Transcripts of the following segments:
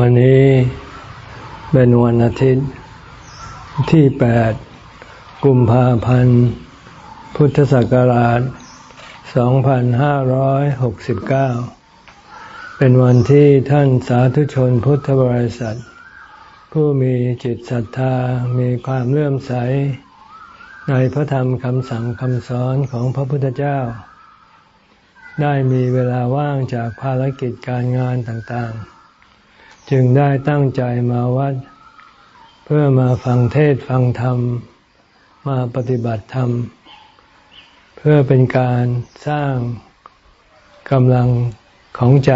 วันนี้เป็นวันอาทิตย์ที่แปดกุมภาพันธ์ พุทธศักราช 2569 เป็นวันที่ท่านสาธุชนพุทธบริษัท ผู้มีจิตศรัทธา มีความเลื่อมใส ในพระธรรมคำสั่งคำสอนของพระพุทธเจ้า ได้มีเวลาว่างจากภารกิจการงานต่างๆ จึงได้ตั้งใจมาวัด เพื่อมาฟังเทศฟังธรรม มาปฏิบัติธรรม เพื่อเป็นการสร้างกำลังของใจ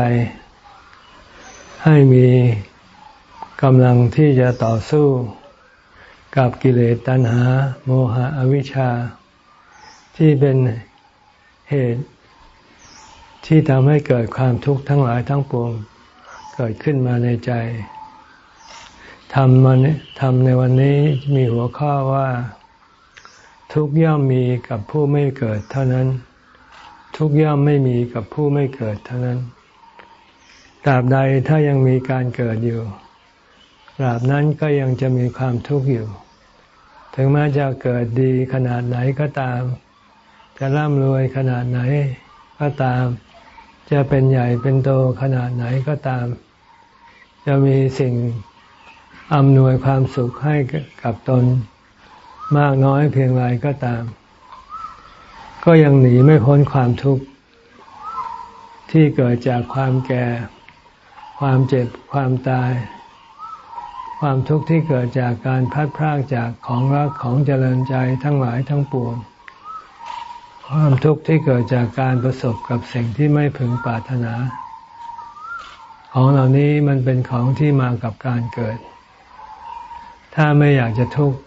ให้มีกำลังที่จะต่อสู้กับกิเลสตัณหา โมหะอวิชชา ที่เป็นเหตุที่ทำให้เกิดความทุกข์ทั้งหลายทั้งปวง เกิดขึ้นมาในใจทำมันทำในวันนี้มีหัวข้อว่า ทุกย่อมมีกับผู้ไม่เกิดเท่านั้น ทุกย่อมไม่มีกับผู้ไม่เกิดเท่านั้นตราบใดถ้ายังมีการเกิดอยู่ตราบนั้นก็ยังจะมีความทุกข์อยู่ ถึงแม้จะเกิดดีขนาดไหนก็ตาม จะร่ำรวยขนาดไหนก็ตาม จะเป็นใหญ่เป็นโตขนาดไหนก็ตาม จะมีสิ่งอำนวยความสุขให้กับตนมากน้อยเพียงไรก็ตาม ก็ยังหนีไม่พ้นความทุกข์ ที่เกิดจากความแก่ ความเจ็บความตาย ความทุกข์ที่เกิดจากการพัดพรากจากของรักของเจริญใจทั้งหลายทั้งปวงความทุกข์ที่เกิดจากการประสบกับสิ่งที่ไม่พึงปรารถนา ของเหล่านี้มันเป็นของที่มากับการเกิด ถ้าไม่อยากจะทุกข์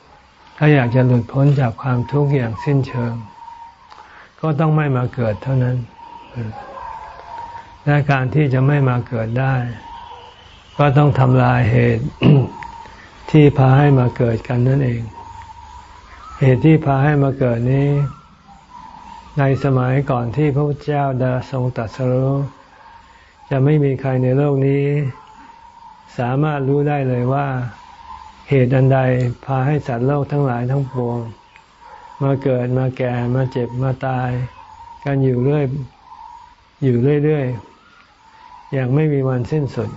ถ้าอยากจะหลุดพ้นจากความทุกข์อย่างสิ้นเชิง ก็ต้องไม่มาเกิดเท่านั้น และการที่จะไม่มาเกิดได้ ก็ต้องทำลายเหตุที่พาให้มาเกิดกันนั่นเอง เหตุที่พาให้มาเกิดนี้ ในสมัยก่อนที่พระพุทธเจ้าดาทรงตัดสรู้ จะไม่มีใครในโลกนี้ สามารถรู้ได้เลยว่า เหตุอันใดพาให้สัตว์โลกทั้งหลายทั้งปวง มาเกิดมาแก่มาเจ็บมาตาย กันอยู่เรื่อยอยู่เรื่อยๆอย่างไม่มีวันสิ้นสุด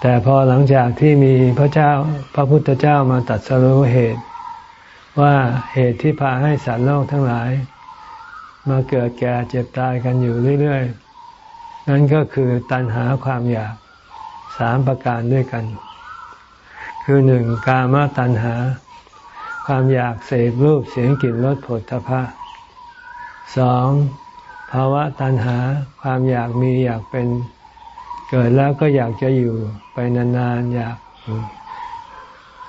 แต่พอหลังจากที่มีพระเจ้าพระพุทธเจ้ามาตัดสรู้เหตุ ว่าเหตุที่พาให้สัตว์โลกทั้งหลาย มาเกิดแก่เจ็บตายกันอยู่เรื่อยๆ นั่นก็คือตัณหาความอยากสามประการด้วยกัน คือหนึ่งกามตัณหา ความอยากเสพรูปเสียงกลิ่นรสผลทพะสองภาวะตัณหาความอยากมีอยากเป็นเกิดแล้วก็อยากจะอยู่ไปนานๆอยาก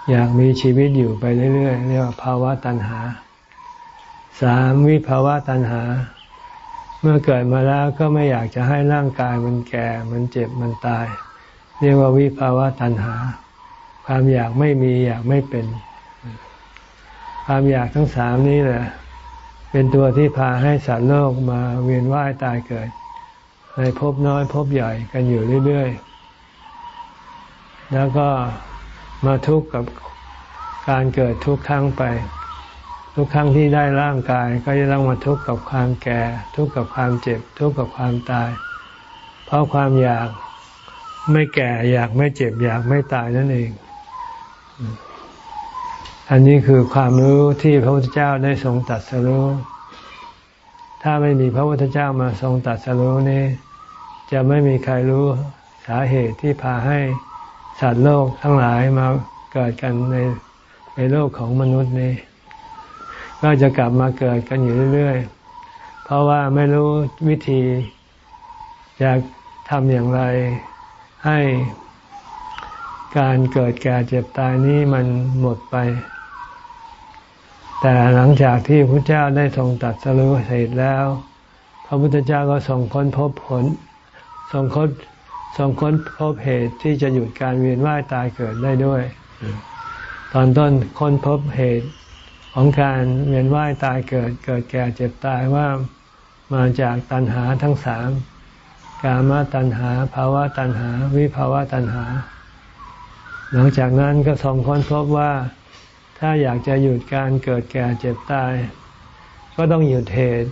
อยากมีชีวิตอยู่ไปเรื่อยๆเรียกว่าภาวะตัณหาสามวิภาวะตัณหา เมื่อเกิดมาแล้วก็ไม่อยากจะให้ร่างกายมันแก่ มันเจ็บ มันตาย เรียกว่าวิภาวะตัณหา ความอยากไม่มีอยากไม่เป็น ความอยากทั้งสามนี้แหละ เป็นตัวที่พาให้สัตว์โลกมาเวียนว่ายตายเกิด ในภพน้อยภพใหญ่กันอยู่เรื่อยๆ แล้วก็มาทุกข์กับการเกิดทุกครั้งไป ทุกครั้งที่ได้ร่างกายก็จะต้องมาทุกข์กับความแก่ ทุกข์กับความเจ็บ ทุกข์กับความตาย เพราะความอยากไม่แก่ อยากไม่เจ็บ อยากไม่ตายนั่นเอง อันนี้คือความรู้ที่พระพุทธเจ้าได้ทรงตัดสรู้ถ้าไม่มีพระพุทธเจ้ามาทรงตัดสรู้นี้ จะไม่มีใครรู้สาเหตุที่พาให้สัตว์โลกทั้งหลายมาเกิดกันในในโลกของมนุษย์นี้ ก็จะกลับมาเกิดกันอยู่เรื่อยๆ เพราะว่าไม่รู้วิธีจะทำอย่างไรให้การเกิดแก่เจ็บตายนี้มันหมดไป แต่หลังจากที่พระเจ้าได้ทรงตัดสรุปเสร็จแล้ว พระพุทธเจ้าก็ทรงค้นพบผลทรงค้นทรงค้นพบเหตุที่จะหยุดการเวียนว่ายตายเกิดได้ด้วย ตอนต้นค้นพบเหตุ ของการเวียนว่ายตายเกิดเกิดแก่เจ็บตายว่ามาจากตัณหาทั้งสามกามตัณหาภาวะตัณหา วิภาวะตัณหา หลังจากนั้นก็ทรงค้นพบว่าถ้าอยากจะหยุดการเกิดแก่เจ็บตาย ก็ต้องหยุดเหตุ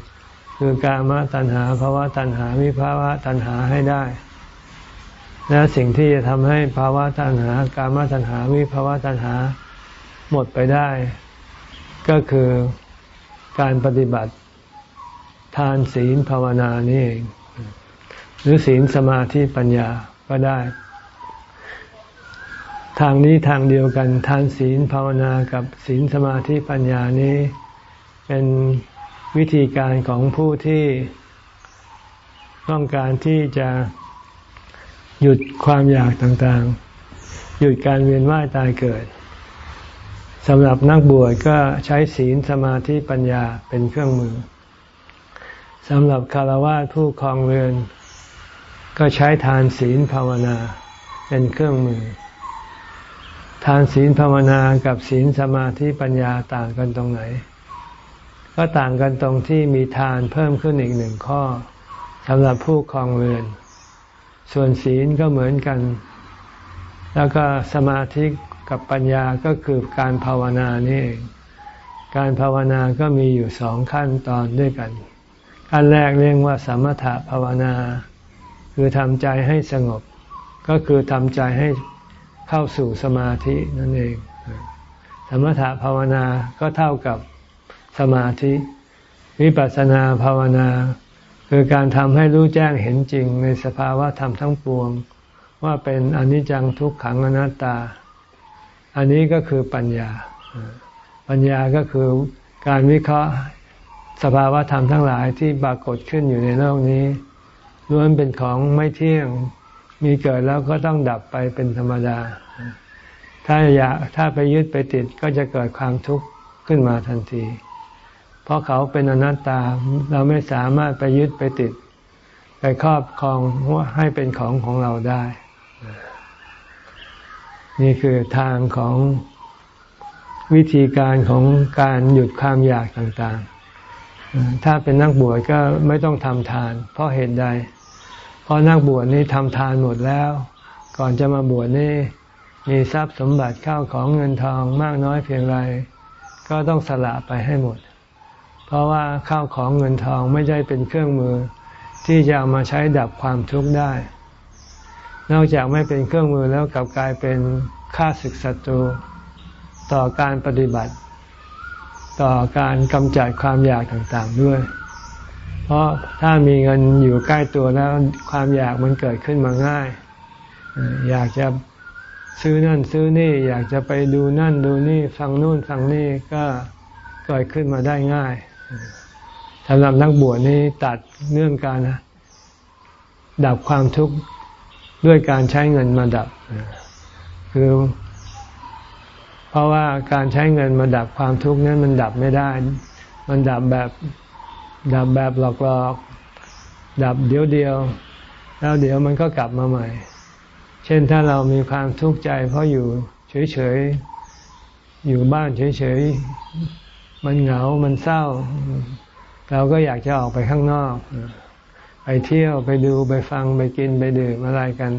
คือกามตัณหาภาวะตัณหา วิภาวะตัณหาให้ได้ และสิ่งที่จะทำให้ภาวะตัณหากามตัณหา วิภาวะตัณหาหมดไปได้ ก็คือการปฏิบัติทานศีลภาวนานี่เอง หรือศีลสมาธิปัญญาก็ได้ ทางนี้ทางเดียวกันทานศีลภาวนากับศีลสมาธิปัญญานี้ เป็นวิธีการของผู้ที่ต้องการที่จะหยุดความอยากต่างๆ หยุดการเวียนว่ายตายเกิด สำหรับนักบวชก็ใช้ศีลสมาธิปัญญาเป็นเครื่องมือสำหรับคารวะผู้คลองเรือน ก็ใช้ทานศีลภาวนาเป็นเครื่องมือ ทานศีลภาวนากับศีลสมาธิปัญญาต่างกันตรงไหน ก็ต่างกันตรงที่มีทานเพิ่มขึ้นอีกหนึ่งข้อสำหรับผู้คลองเรือน ส่วนศีลก็เหมือนกัน แล้วก็สมาธิ กับปัญญาก็คือการภาวนานี่เองการภาวนาก็มีอยู่สองขั้นตอนด้วยกัน ขั้นแรกเรียกว่าสมถะภาวนา คือทำใจให้สงบ ก็คือทำใจให้เข้าสู่สมาธินั่นเอง สมถะภาวนาก็เท่ากับสมาธิ วิปัสสนาภาวนา คือการทำให้รู้แจ้งเห็นจริงในสภาวะธรรมทั้งปวง ว่าเป็นอนิจจังทุกขังอนัตตา อันนี้ก็คือปัญญา ปัญญาก็คือการวิเคราะห์สภาวะธรรมทั้งหลายที่ปรากฏขึ้นอยู่ในโลกนี้ล้วนเป็นของไม่เที่ยงมีเกิดแล้วก็ต้องดับไปเป็นธรรมดา ถ้าอยากถ้าไปยึดไปติดก็จะเกิดความทุกข์ขึ้นมาทันที เพราะเขาเป็นอนัตตาเราไม่สามารถไปยึดไปติด ไปครอบครองว่าให้เป็นของของเราได้ นี่คือทางของวิธีการของการหยุดความอยากต่างๆ ถ้าเป็นนักบวชก็ไม่ต้องทำทาน เพราะเหตุใด เพราะนักบวชนี่ทำทานหมดแล้ว ก่อนจะมาบวชนี่มีทรัพย์สมบัติข้าวของเงินทองมากน้อยเพียงไร ก็ต้องสละไปให้หมด เพราะว่าข้าวของเงินทองไม่ใช่เป็นเครื่องมือ ที่จะเอามาใช้ดับความทุกข์ได้ นอกจากไม่เป็นเครื่องมือแล้วกลับกลายเป็นค่าศึกศัตรู ต่อการปฏิบัติ ต่อการกำจัดความอยากต่างๆด้วย เพราะถ้ามีเงินอยู่ใกล้ตัวแล้วความอยากมันเกิดขึ้นมาง่าย อยากจะซื้อนั่นซื้อนี่ อยากจะไปดูนั่นดูนี่ฟังนู่นฟังนี่ก็เกิดขึ้นมาได้ง่ายสำหรับนักบวชนี่ตัดเรื่องการดับความทุกข์ ด้วยการใช้เงินมาดับ คือ เพราะว่าการใช้เงินมาดับความทุกข์นั้นมันดับไม่ได้ มันดับแบบดับแบบหลอกๆ ดับเดียวเดียว แล้วเดี๋ยวมันก็กลับมาใหม่ เช่นถ้าเรามีความทุกข์ใจ เพราะอยู่เฉยๆ อยู่บ้านเฉยๆ มันเหงา มันเศร้า เราก็อยากจะออกไปข้างนอก เที่ยวไปดูไปฟังไปกินไปดื่มอะไรกัน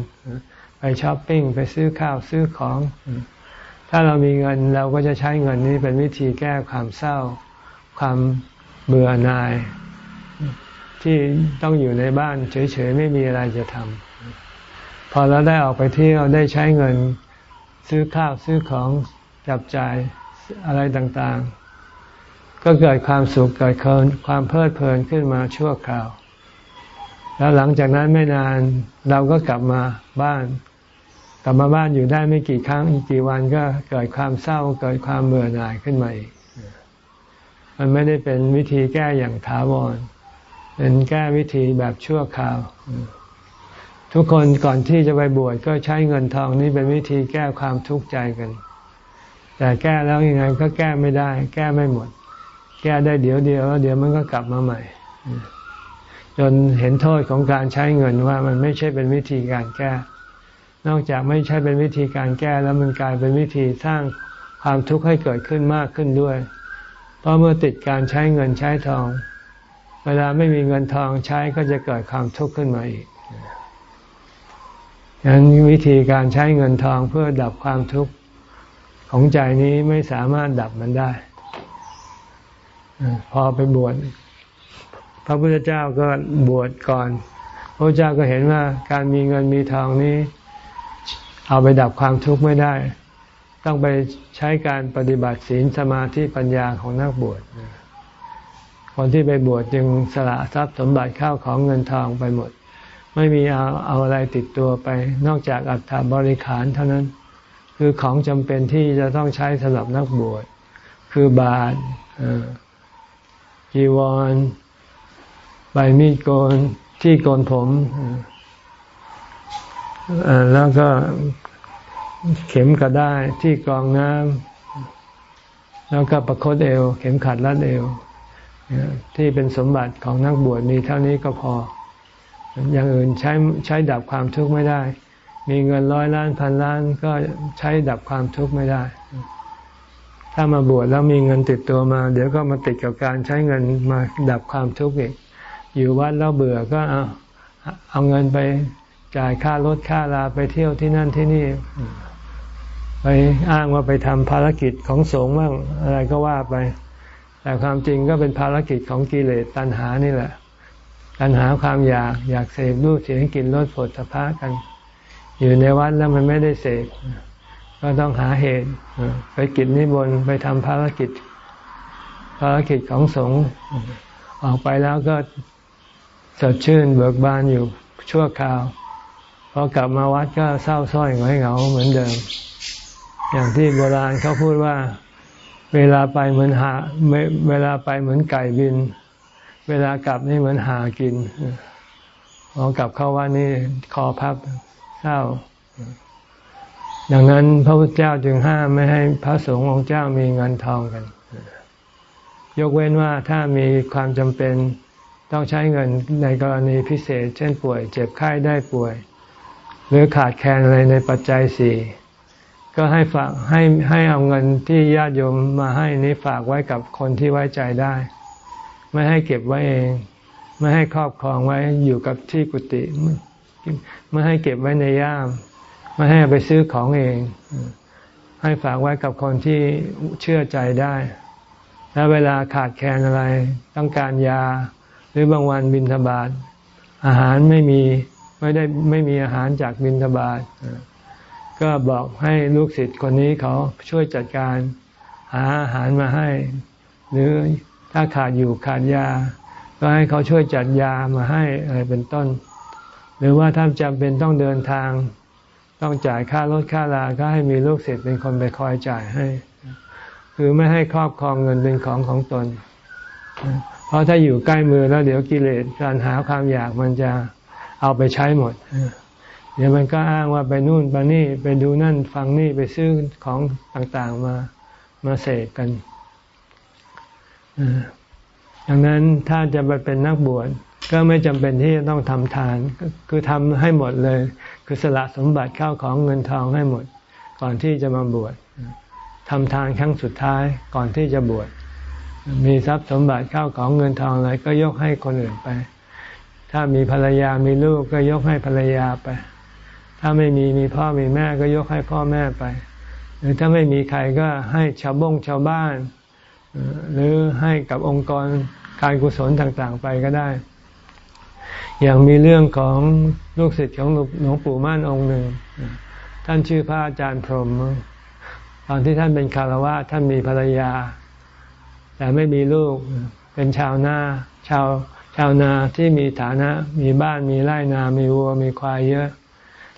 ไปช้อปปิ้งไปซื้อข้าวซื้อของ ถ้าเรามีเงินเราก็จะใช้เงินนี้เป็นวิธีแก้ความเศร้า ความเบื่อหน่าย ที่ต้องอยู่ในบ้านเฉยๆไม่มีอะไรจะทำพอเราได้ออกไปเที่ยวได้ใช้เงินซื้อข้าวซื้อของจับจ่ายอะไรต่างๆ ก็เกิดความสุขเกิดความเพลิดเพลินขึ้นมาชั่วคราว แล้วหลังจากนั้นไม่นานเราก็กลับมาบ้าน กลับมาบ้านอยู่ได้ไม่กี่ครั้งอีกกี่วันก็เกิดความเศร้าเกิดความเบื่อหน่ายขึ้นมาอีก มันไม่ได้เป็นวิธีแก้อย่างถาวร เป็นแก้วิธีแบบชั่วคราว ทุกคนก่อนที่จะไปบวชก็ใช้เงินทองนี่เป็นวิธีแก้ความทุกข์ใจกัน แต่แก้แล้วยังไงก็แก้ไม่ได้ แก้ไม่หมด แก้ได้เดี๋ยวเดียวแล้วเดี๋ยวมันก็กลับมาใหม่ จนเห็นโทษของการใช้เงินว่ามันไม่ใช่เป็นวิธีการแก้ นอกจากไม่ใช่เป็นวิธีการแก้แล้วมันกลายเป็นวิธีสร้างความทุกข์ให้เกิดขึ้นมากขึ้นด้วย เพราะเมื่อติดการใช้เงินใช้ทอง เวลาไม่มีเงินทองใช้ก็จะเกิดความทุกข์ขึ้นมาอีกฉะนั้นวิธีการใช้เงินทองเพื่อดับความทุกข์ของใจนี้ไม่สามารถดับมันได้ พอไปบวช พระพุทธเจ้าก็บวชก่อน พระเจ้าก็เห็นว่าการมีเงินมีทองนี้ เอาไปดับความทุกข์ไม่ได้ ต้องไปใช้การปฏิบัติศีลสมาธิปัญญาของนักบวชคนที่ไปบวชจึงสละทรัพย์สมบัติข้าวของเงินทองไปหมด ไม่มีเอาเอาอะไรติดตัวไป นอกจากอัฐบริขารเท่านั้น คือของจำเป็นที่จะต้องใช้สำหรับนักบวช คือบาตรจีวร ใบมีดโกนที่โกนผมแล้วก็เข็มกระได้ที่กรองน้ำแล้วก็ประคตเอว เข็มขัดรัดเอวที่เป็นสมบัติของนักบวชมีเท่านี้ก็พอ อย่างอื่นใช้ใช้ดับความทุกข์ไม่ได้ มีเงินร้อยล้านพันล้านก็ใช้ดับความทุกข์ไม่ได้ ถ้ามาบวชแล้วมีเงินติดตัวมา เดี๋ยวก็มาติดกับการใช้เงินมาดับความทุกข์อีก อยู่วัดแล้วเบื่อก็เอาเอาเงินไปจ่ายค่ารถค่าลาไปเที่ยวที่นั่นที่นี่ ไปอ้างว่าไปทำภารกิจของสงฆ์บ้างอะไรก็ว่าไป แต่ความจริงก็เป็นภารกิจของกิเลสตัณหานี่แหละ ตัณหาความอยากอยากเสพรูปเสียงกลิ่นรสผลสะพ้ากัน อยู่ในวัดแล้วมันไม่ได้เสพก็ต้องหาเหตุ ไปกิจนิมนต์ไปทำภารกิจ ภารกิจของสงฆ์ออกไปแล้วก็ สดชื่นเบิกบานอยู่ชั่วคราวพอกลับมาวัดก็เศร้าส้อยหงอยเหงาเหมือนเดิม อย่างที่โบราณเขาพูดว่า เวลาไปเหมือนหาเวลาไปเหมือนไก่บิน เวลากลับนี่เหมือนหากินพอกลับเข้าว่านี่คอพับเศร้าดังนั้นพระพุทธเจ้าจึงห้ามไม่ให้พระสงฆ์องค์เจ้ามีเงินทองกัน ยกเว้นว่าถ้ามีความจำเป็น ต้องใช้เงินในกรณีพิเศษ เช่นป่วย เจ็บไข้ได้ป่วย หรือขาดแคลนอะไรในปัจจัยสี่ก็ให้ฝากให้ให้เอาเงินที่ญาติโยมมาให้นี้ฝากไว้กับคนที่ไว้ใจได้ ไม่ให้เก็บไว้เอง ไม่ให้ครอบครองไว้อยู่กับที่กุฏิไม่ให้เก็บไว้ในย่าม ไม่ให้ไปซื้อของเอง ให้ฝากไว้กับคนที่เชื่อใจได้ แล้วเวลาขาดแคลนอะไร ต้องการยา หรือบางวันบินทบาทอาหารไม่มีไม่ได้ไม่มีอาหารจากบินทบาทก็บอกให้ลูกศิษย์คนนี้เขาช่วยจัดการหาอาหารมาให้ หรือถ้าขาดอยู่ขาดยา ก็ให้เขาช่วยจัดยามาให้อะไรเป็นต้น หรือว่าถ้าจำเป็นต้องเดินทาง ต้องจ่ายค่ารถค่าลาก็ให้มีลูกศิษย์เป็นคนไปคอยจ่ายให้ คือไม่ให้ครอบครองเงินเป็นของของตน ราะถ้าอยู่ใกล้มือแล้วเดี๋ยวกิเลสการหาความอยากมันจะเอาไปใช้หมด เดี๋ยวมันก็อ้างว่าไปนู่นไปนี่ไปดูนั่นฟังนี่ไปซื้อของต่างๆมามาเสกกันดังนั้นถ้าจะไปเป็นนักบวชก็ไม่จำเป็นที่จะต้องทำทาน คือทำให้หมดเลย คือสละสมบัติเข้าของเงินทองให้หมด ก่อนที่จะมาบวชทำทานครั้งสุดท้ายก่อนที่จะบวช มีทรัพย์สมบัติเข้าของเงินทองอะไรก็ยกให้คนอื่นไป ถ้ามีภรรยามีลูกก็ยกให้ภรรยาไป ถ้าไม่มีมีพ่อมีแม่ก็ยกให้พ่อแม่ไป หรือถ้าไม่มีใครก็ให้ชาวบงชาวบ้าน หรือให้กับองค์กรการกุศลต่างๆไปก็ได้ อย่างมีเรื่องของลูกศิษย์ของหลวงปู่ม่านองค์หนึ่ง ท่านชื่อพระอาจารย์พรหมตอนที่ท่านเป็นคารวะท่านมีภรรยา แต่ไม่มีลูก เป็นชาวนาชาวชาวนาที่มีฐานะ มีบ้านมีไร่นา มีวัว มีควายเยอะ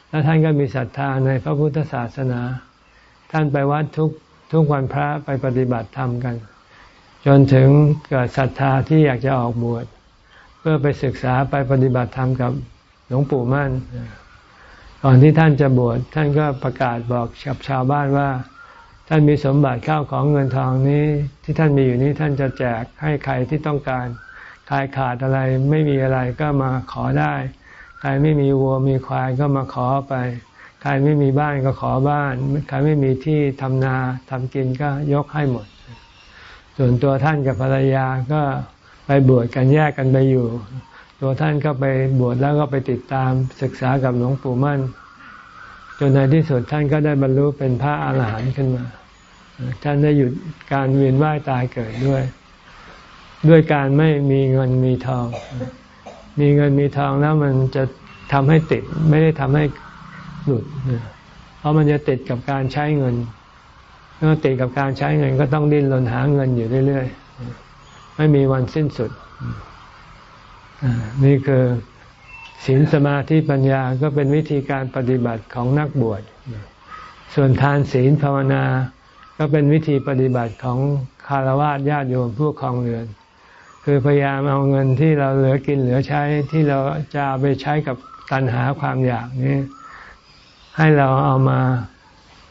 แล้วท่านก็มีศรัทธาในพระพุทธศาสนา ท่านไปวัดทุกทุกวันพระไปปฏิบัติธรรมกัน จนถึงเกิดศรัทธาที่อยากจะออกบวชเพื่อไปศึกษาไปปฏิบัติธรรมกับหลวงปู่มั่นก่อนที่ท่านจะบวชท่านก็ประกาศบอกกับชาวบ้านว่า ท่านมีสมบัติข้าวของเงินทองนี้ ที่ท่านมีอยู่นี้ท่านจะแจกให้ใครที่ต้องการใครขาดอะไรไม่มีอะไรก็มาขอได้ ใครไม่มีวัวมีควายก็มาขอไป ใครไม่มีบ้านก็ขอบ้าน ใครไม่มีที่ทำนาทำกินก็ยกให้หมด ส่วนตัวท่านกับภรรยาก็ไปบวชกันแยกกันไปอยู่ ตัวท่านก็ไปบวชแล้วก็ไปติดตามศึกษากับหลวงปู่มั่น จนในที่สุดท่านก็ได้บรรลุเป็นพระอาหารหันต์ขึ้นมา ท่านได้หยุดการเวียนว่ายตายเกิดด้วย ด้วยการไม่มีเงินมีทอง มีเงินมีทองแล้วมันจะทำให้ติดไม่ได้ทำให้หลุด เพราะมันจะติดกับการใช้เงินเมื่อติดกับการใช้เงินก็ต้องดิ้นรนหาเงินอยู่เรื่อยๆ ไม่มีวันสิ้นสุด นี่คือ ศีลสมาธิปัญญาก็เป็นวิธีการปฏิบัติของนักบวช ส่วนทานศีลภาวนา ก็เป็นวิธีปฏิบัติของคารวะญาติโยมผู้ครองเรือน คือพยายามเอาเงินที่เราเหลือกินเหลือใช้ที่เราจะาไปใช้กับตัณหาความอยากนี้ ให้เราเอามา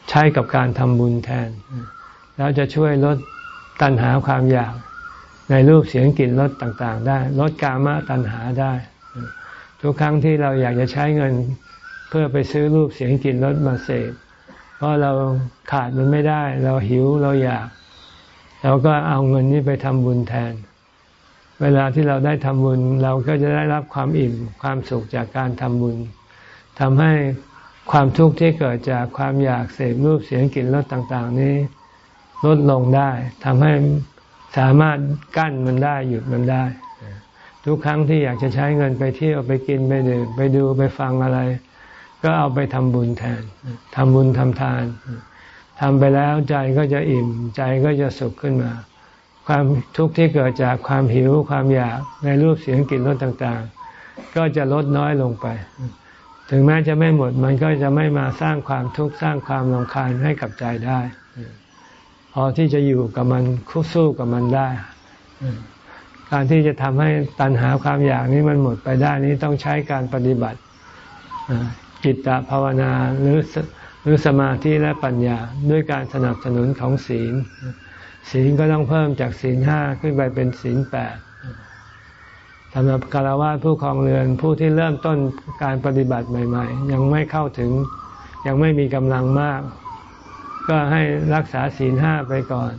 ใช้กับการทำบุญแทน แล้วจะช่วยลดตัณหาความอยาก ในรูปเสียงกลิ่นรสต่างๆ ได้ ลดกามะตัณหาได้ ทุกครั้งที่เราอยากจะใช้เงิน เพื่อไปซื้อรูปเสียงกลิ่นรสมาเสพเพราะเราขาดมันไม่ได้ เราหิวเราอยาก เราก็เอาเงินนี้ไปทำบุญแทน เวลาที่เราได้ทำบุญ เราก็จะได้รับความอิ่มความสุขจากการทำบุญทำให้ความทุกข์ที่เกิดจากความอยากเสพรูปเสียงกลิ่นรสต่างๆ นี้ ลดลงได้ทำให้สามารถกั้นมันได้หยุดมันได้ ทุกครั้งที่อยากจะใช้เงินไปเที่ยวไปกินไปดื่มไปดูไปฟังอะไร ก็เอาไปทำบุญแทนทำบุญทำทานทำไปแล้วใจก็จะอิ่มใจก็จะสุขขึ้นมา ความทุกข์ที่เกิดจากความหิวความอยากในรูปเสียงกลิ่นรสต่างๆ ก็จะลดน้อยลงไป ถึงแม้จะไม่หมดมันก็จะไม่มาสร้างความทุกข์สร้างความรำคาญให้กับใจได้ พอที่จะอยู่กับมันคู่สู้กับมันได้ การที่จะทำให้ตัณหาความอยากนี้มันหมดไปได้นี้ต้องใช้การปฏิบัติจิตตภาวนาหรือหรือสมาธิและปัญญาด้วยการสนับสนุนของศีล ศีลก็ต้องเพิ่มจากศีลห้าขึ้นไปเป็นศีลแปดสำหรับคารวะผู้ครองเรือนผู้ที่เริ่มต้นการปฏิบัติใหม่ ๆ ยังไม่เข้าถึงยังไม่มีกำลังมาก ก็ให้รักษาศีลห้าไปก่อน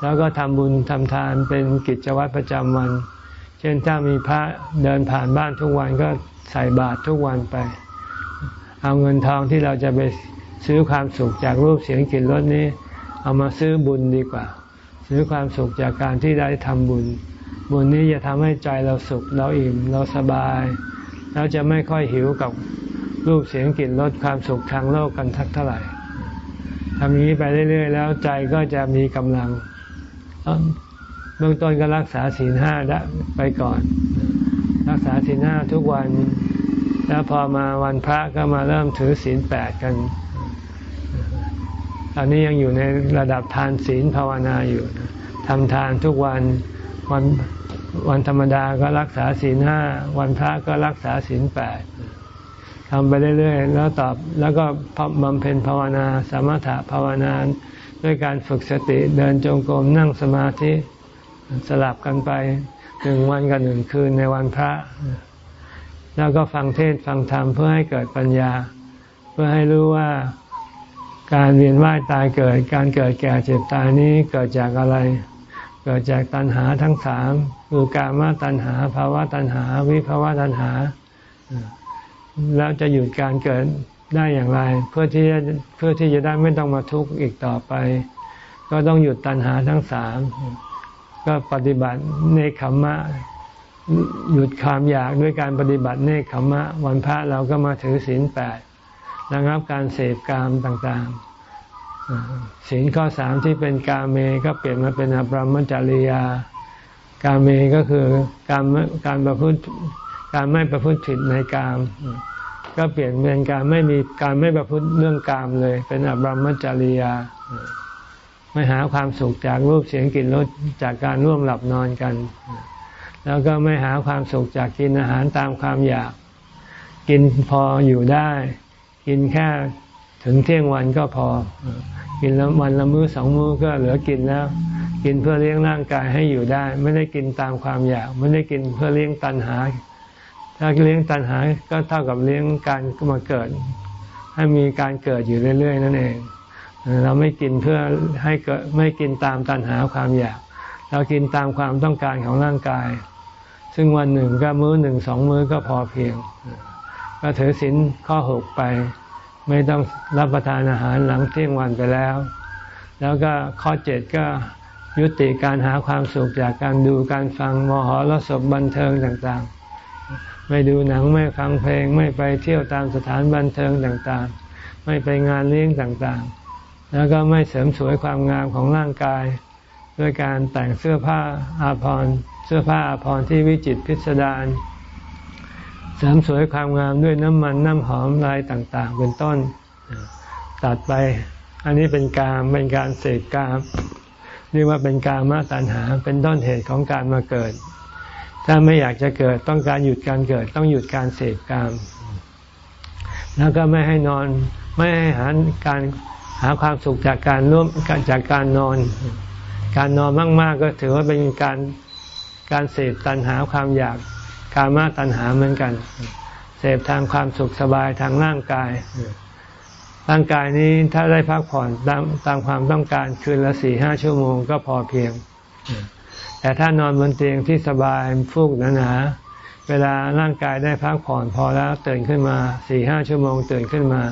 แล้วก็ทำบุญทำทานเป็นกิจวัตรประจำวัน เช่นถ้ามีพระเดินผ่านบ้านทุกวันก็ใส่บาตรทุกวันไป เอาเงินทองที่เราจะไปซื้อความสุขจากรูปเสียงกลิ่นรสนี้ เอามาซื้อบุญดีกว่า ซื้อความสุขจากการที่ได้ทำบุญ บุญนี้จะทำให้ใจเราสุข เราอิ่มเราสบายแล้วจะไม่ค่อยหิวกับรูปเสียงกลิ่นรสความสุขทางโลกกันทักเท่าไหร่ทำอย่างนี้ไปเรื่อย ๆ แล้วใจก็จะมีกำลัง เบื้องต้นก็รักษาศีลห้าไปก่อน รักษาศีลห้าทุกวัน แล้วพอมาวันพระก็มาเริ่มถือศีลแปดกันตอนนี้ยังอยู่ในระดับทานศีลภาวนาอยู่ทำทานทุกวันวันวันธรรมดาก็รักษาศีลห้าวันพระก็รักษาศีลแปดทำไปเรื่อยๆ แล้วตอบแล้วก็บำเพ็ญภาวนา สมถะภาวนา ด้วยการฝึกสติเดินจงกรมนั่งสมาธิสลับกันไปหนึ่งวันกับหนึ่งคืนในวันพระ แล้วก็ฟังเทศฟังธรรมเพื่อให้เกิดปัญญา เพื่อให้รู้ว่าการเวียนว่ายตายเกิด การเกิดแก่เจ็บตายนี้เกิดจากอะไร เกิดจากตัณหาทั้งสามคือกามาตัณหาภาวะตัณหา วิภาวะตัณหา แล้วจะหยุดการเกิด ได้อย่างไร เพื่อที่จะเพื่อที่จะได้ไม่ต้องมาทุกข์อีกต่อไป ก็ต้องหยุดตัณหาทั้งสามก็ปฏิบัติเนคขมมะ หยุดความอยากด้วยการปฏิบัติเนคขมมะ วันพระเราก็มาถือศีลแปดระงับการเสพกามต่างๆศีลข้อสามที่เป็นกาเมก็เปลี่ยนมาเป็นอบรมจริยา กาเมก็คือการการประพฤติการไม่ประพฤติผิดในกาม ก็เปลี่ยนเป็นการไม่มีการไม่ประพฤติเรื่องกามเลย เป็นอบรมจริยา ไม่หาความสุขจากรูปเสียงกลิ่นรสจากการร่วมหลับนอนกัน แล้วก็ไม่หาความสุขจากกินอาหารตามความอยาก กินพออยู่ได้ กินแค่ถึงเที่ยงวันก็พอ กินล้ววันละมื้อสองมื้อก็เหลือกินแล้ว กินเพื่อเลี้ยงร่างกายให้อยู่ได้ ไม่ได้กินตามความอยาก ไม่ได้กินเพื่อเลี้ยงตัณหา ถ้าเลี้ยงตัณหาก็เท่ากับเลี้ยงการมาเกิด ให้มีการเกิดอยู่เรื่อยๆ นั่นเอง เราไม่กินเพื่อให้เกิดไม่กินตามตัณหาความอยาก เรากินตามความต้องการของร่างกาย ซึ่งวันหนึ่งก็มื้อหนึ่งสองมื้อก็พอเพียง ก็ถือศีลข้อหกไป ไม่ต้องรับประทานอาหารหลังเที่ยงวันไปแล้ว แล้วก็ข้อเจ็ดก็ยุติการหาความสุขจากการดูการฟังมหรสพบันเทิงต่างๆ ไม่ดูหนังไม่ฟังเพลง ไม่ไปเที่ยวตามสถานบันเทิงต่างๆ ไม่ไปงานเลี้ยงต่างๆ แล้วก็ไม่เสริมสวยความงามของร่างกาย ด้วยการแต่งเสื้อผ้าอาภรณ์เสื้อผ้าอาภรณ์ที่วิจิตพิสดารเสริมสวยความงามด้วยน้ำมันน้ำหอมลายต่างๆ เป็นต้น ตัดไป อันนี้เป็นการเป็นการเสกกามเรียกว่าเป็นการมาตัณหา เป็นต้นเหตุของการมาเกิด ถ้าไม่อยากจะเกิดต้องการหยุดการเกิด ต้องหยุดการเสพกาม แล้วก็ไม่ให้นอน ไม่ให้หาการหาความสุขจากการร่วมจากการนอน การนอนมาก ๆ ก็ถือว่าเป็นการการเสพตัณหาความอยากกามาตัณหาเหมือนกัน เสพทางความสุขสบายทางร่างกาย ร่างกายนี้ถ้าได้พักผ่อนตามตามความต้องการคืนละสี่ห้าชั่วโมงก็พอเพียง แต่ถ้านอนบนเตียงที่สบายฟูกหนาๆเวลาร่างกายได้พักผ่อนพอแล้วตื่นขึ้นมาสี่ห้าชั่วโมงตื่นขึ้นมา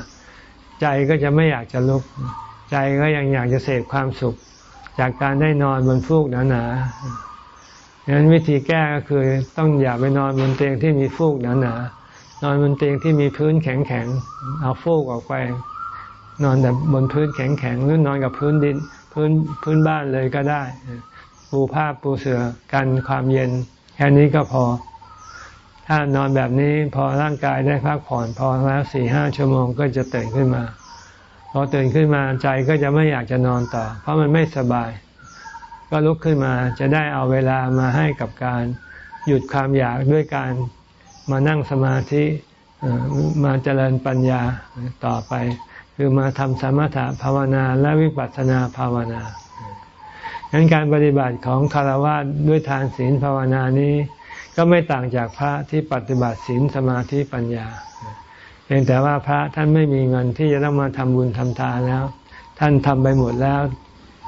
ใจก็จะไม่อยากจะลุก ใจก็ยังอยากจะเสพความสุข จากการได้นอนบนฟูกหนาๆดังนั้นวิธีแก้ก็คือต้องอย่าไปนอนบนเตียงที่มีฟูกหนาๆนอนบนเตียงที่มีพื้นแข็งๆเอาฟูกออกไป นอนแต่บนพื้นแข็งๆหรือนอนกับพื้นดินพื้นพื้นบ้านเลยก็ได้ ปูผ้าปูเสือกันความเย็น แค่นี้ก็พอ ถ้านอนแบบนี้พอร่างกายได้พักผ่อนพอแล้วสี่ห้าชั่วโมงก็จะตื่นขึ้นมา พอตื่นขึ้นมาใจก็จะไม่อยากจะนอนต่อ เพราะมันไม่สบาย ก็ลุกขึ้นมาจะได้เอาเวลามาให้กับการหยุดความอยากด้วยการมานั่งสมาธิมาเจริญปัญญาต่อไป คือมาทำสมถะภาวนาและวิปัสสนาภาวนา งั้นการปฏิบัติของคารวะด้วยทานศีลภาวนานี้ ก็ไม่ต่างจากพระที่ปฏิบัติศีลสมาธิปัญญาเพียงแต่ว่าพระท่านไม่มีเงินที่จะต้องมาทำบุญทำทานแล้ว ท่านทำไปหมดแล้ว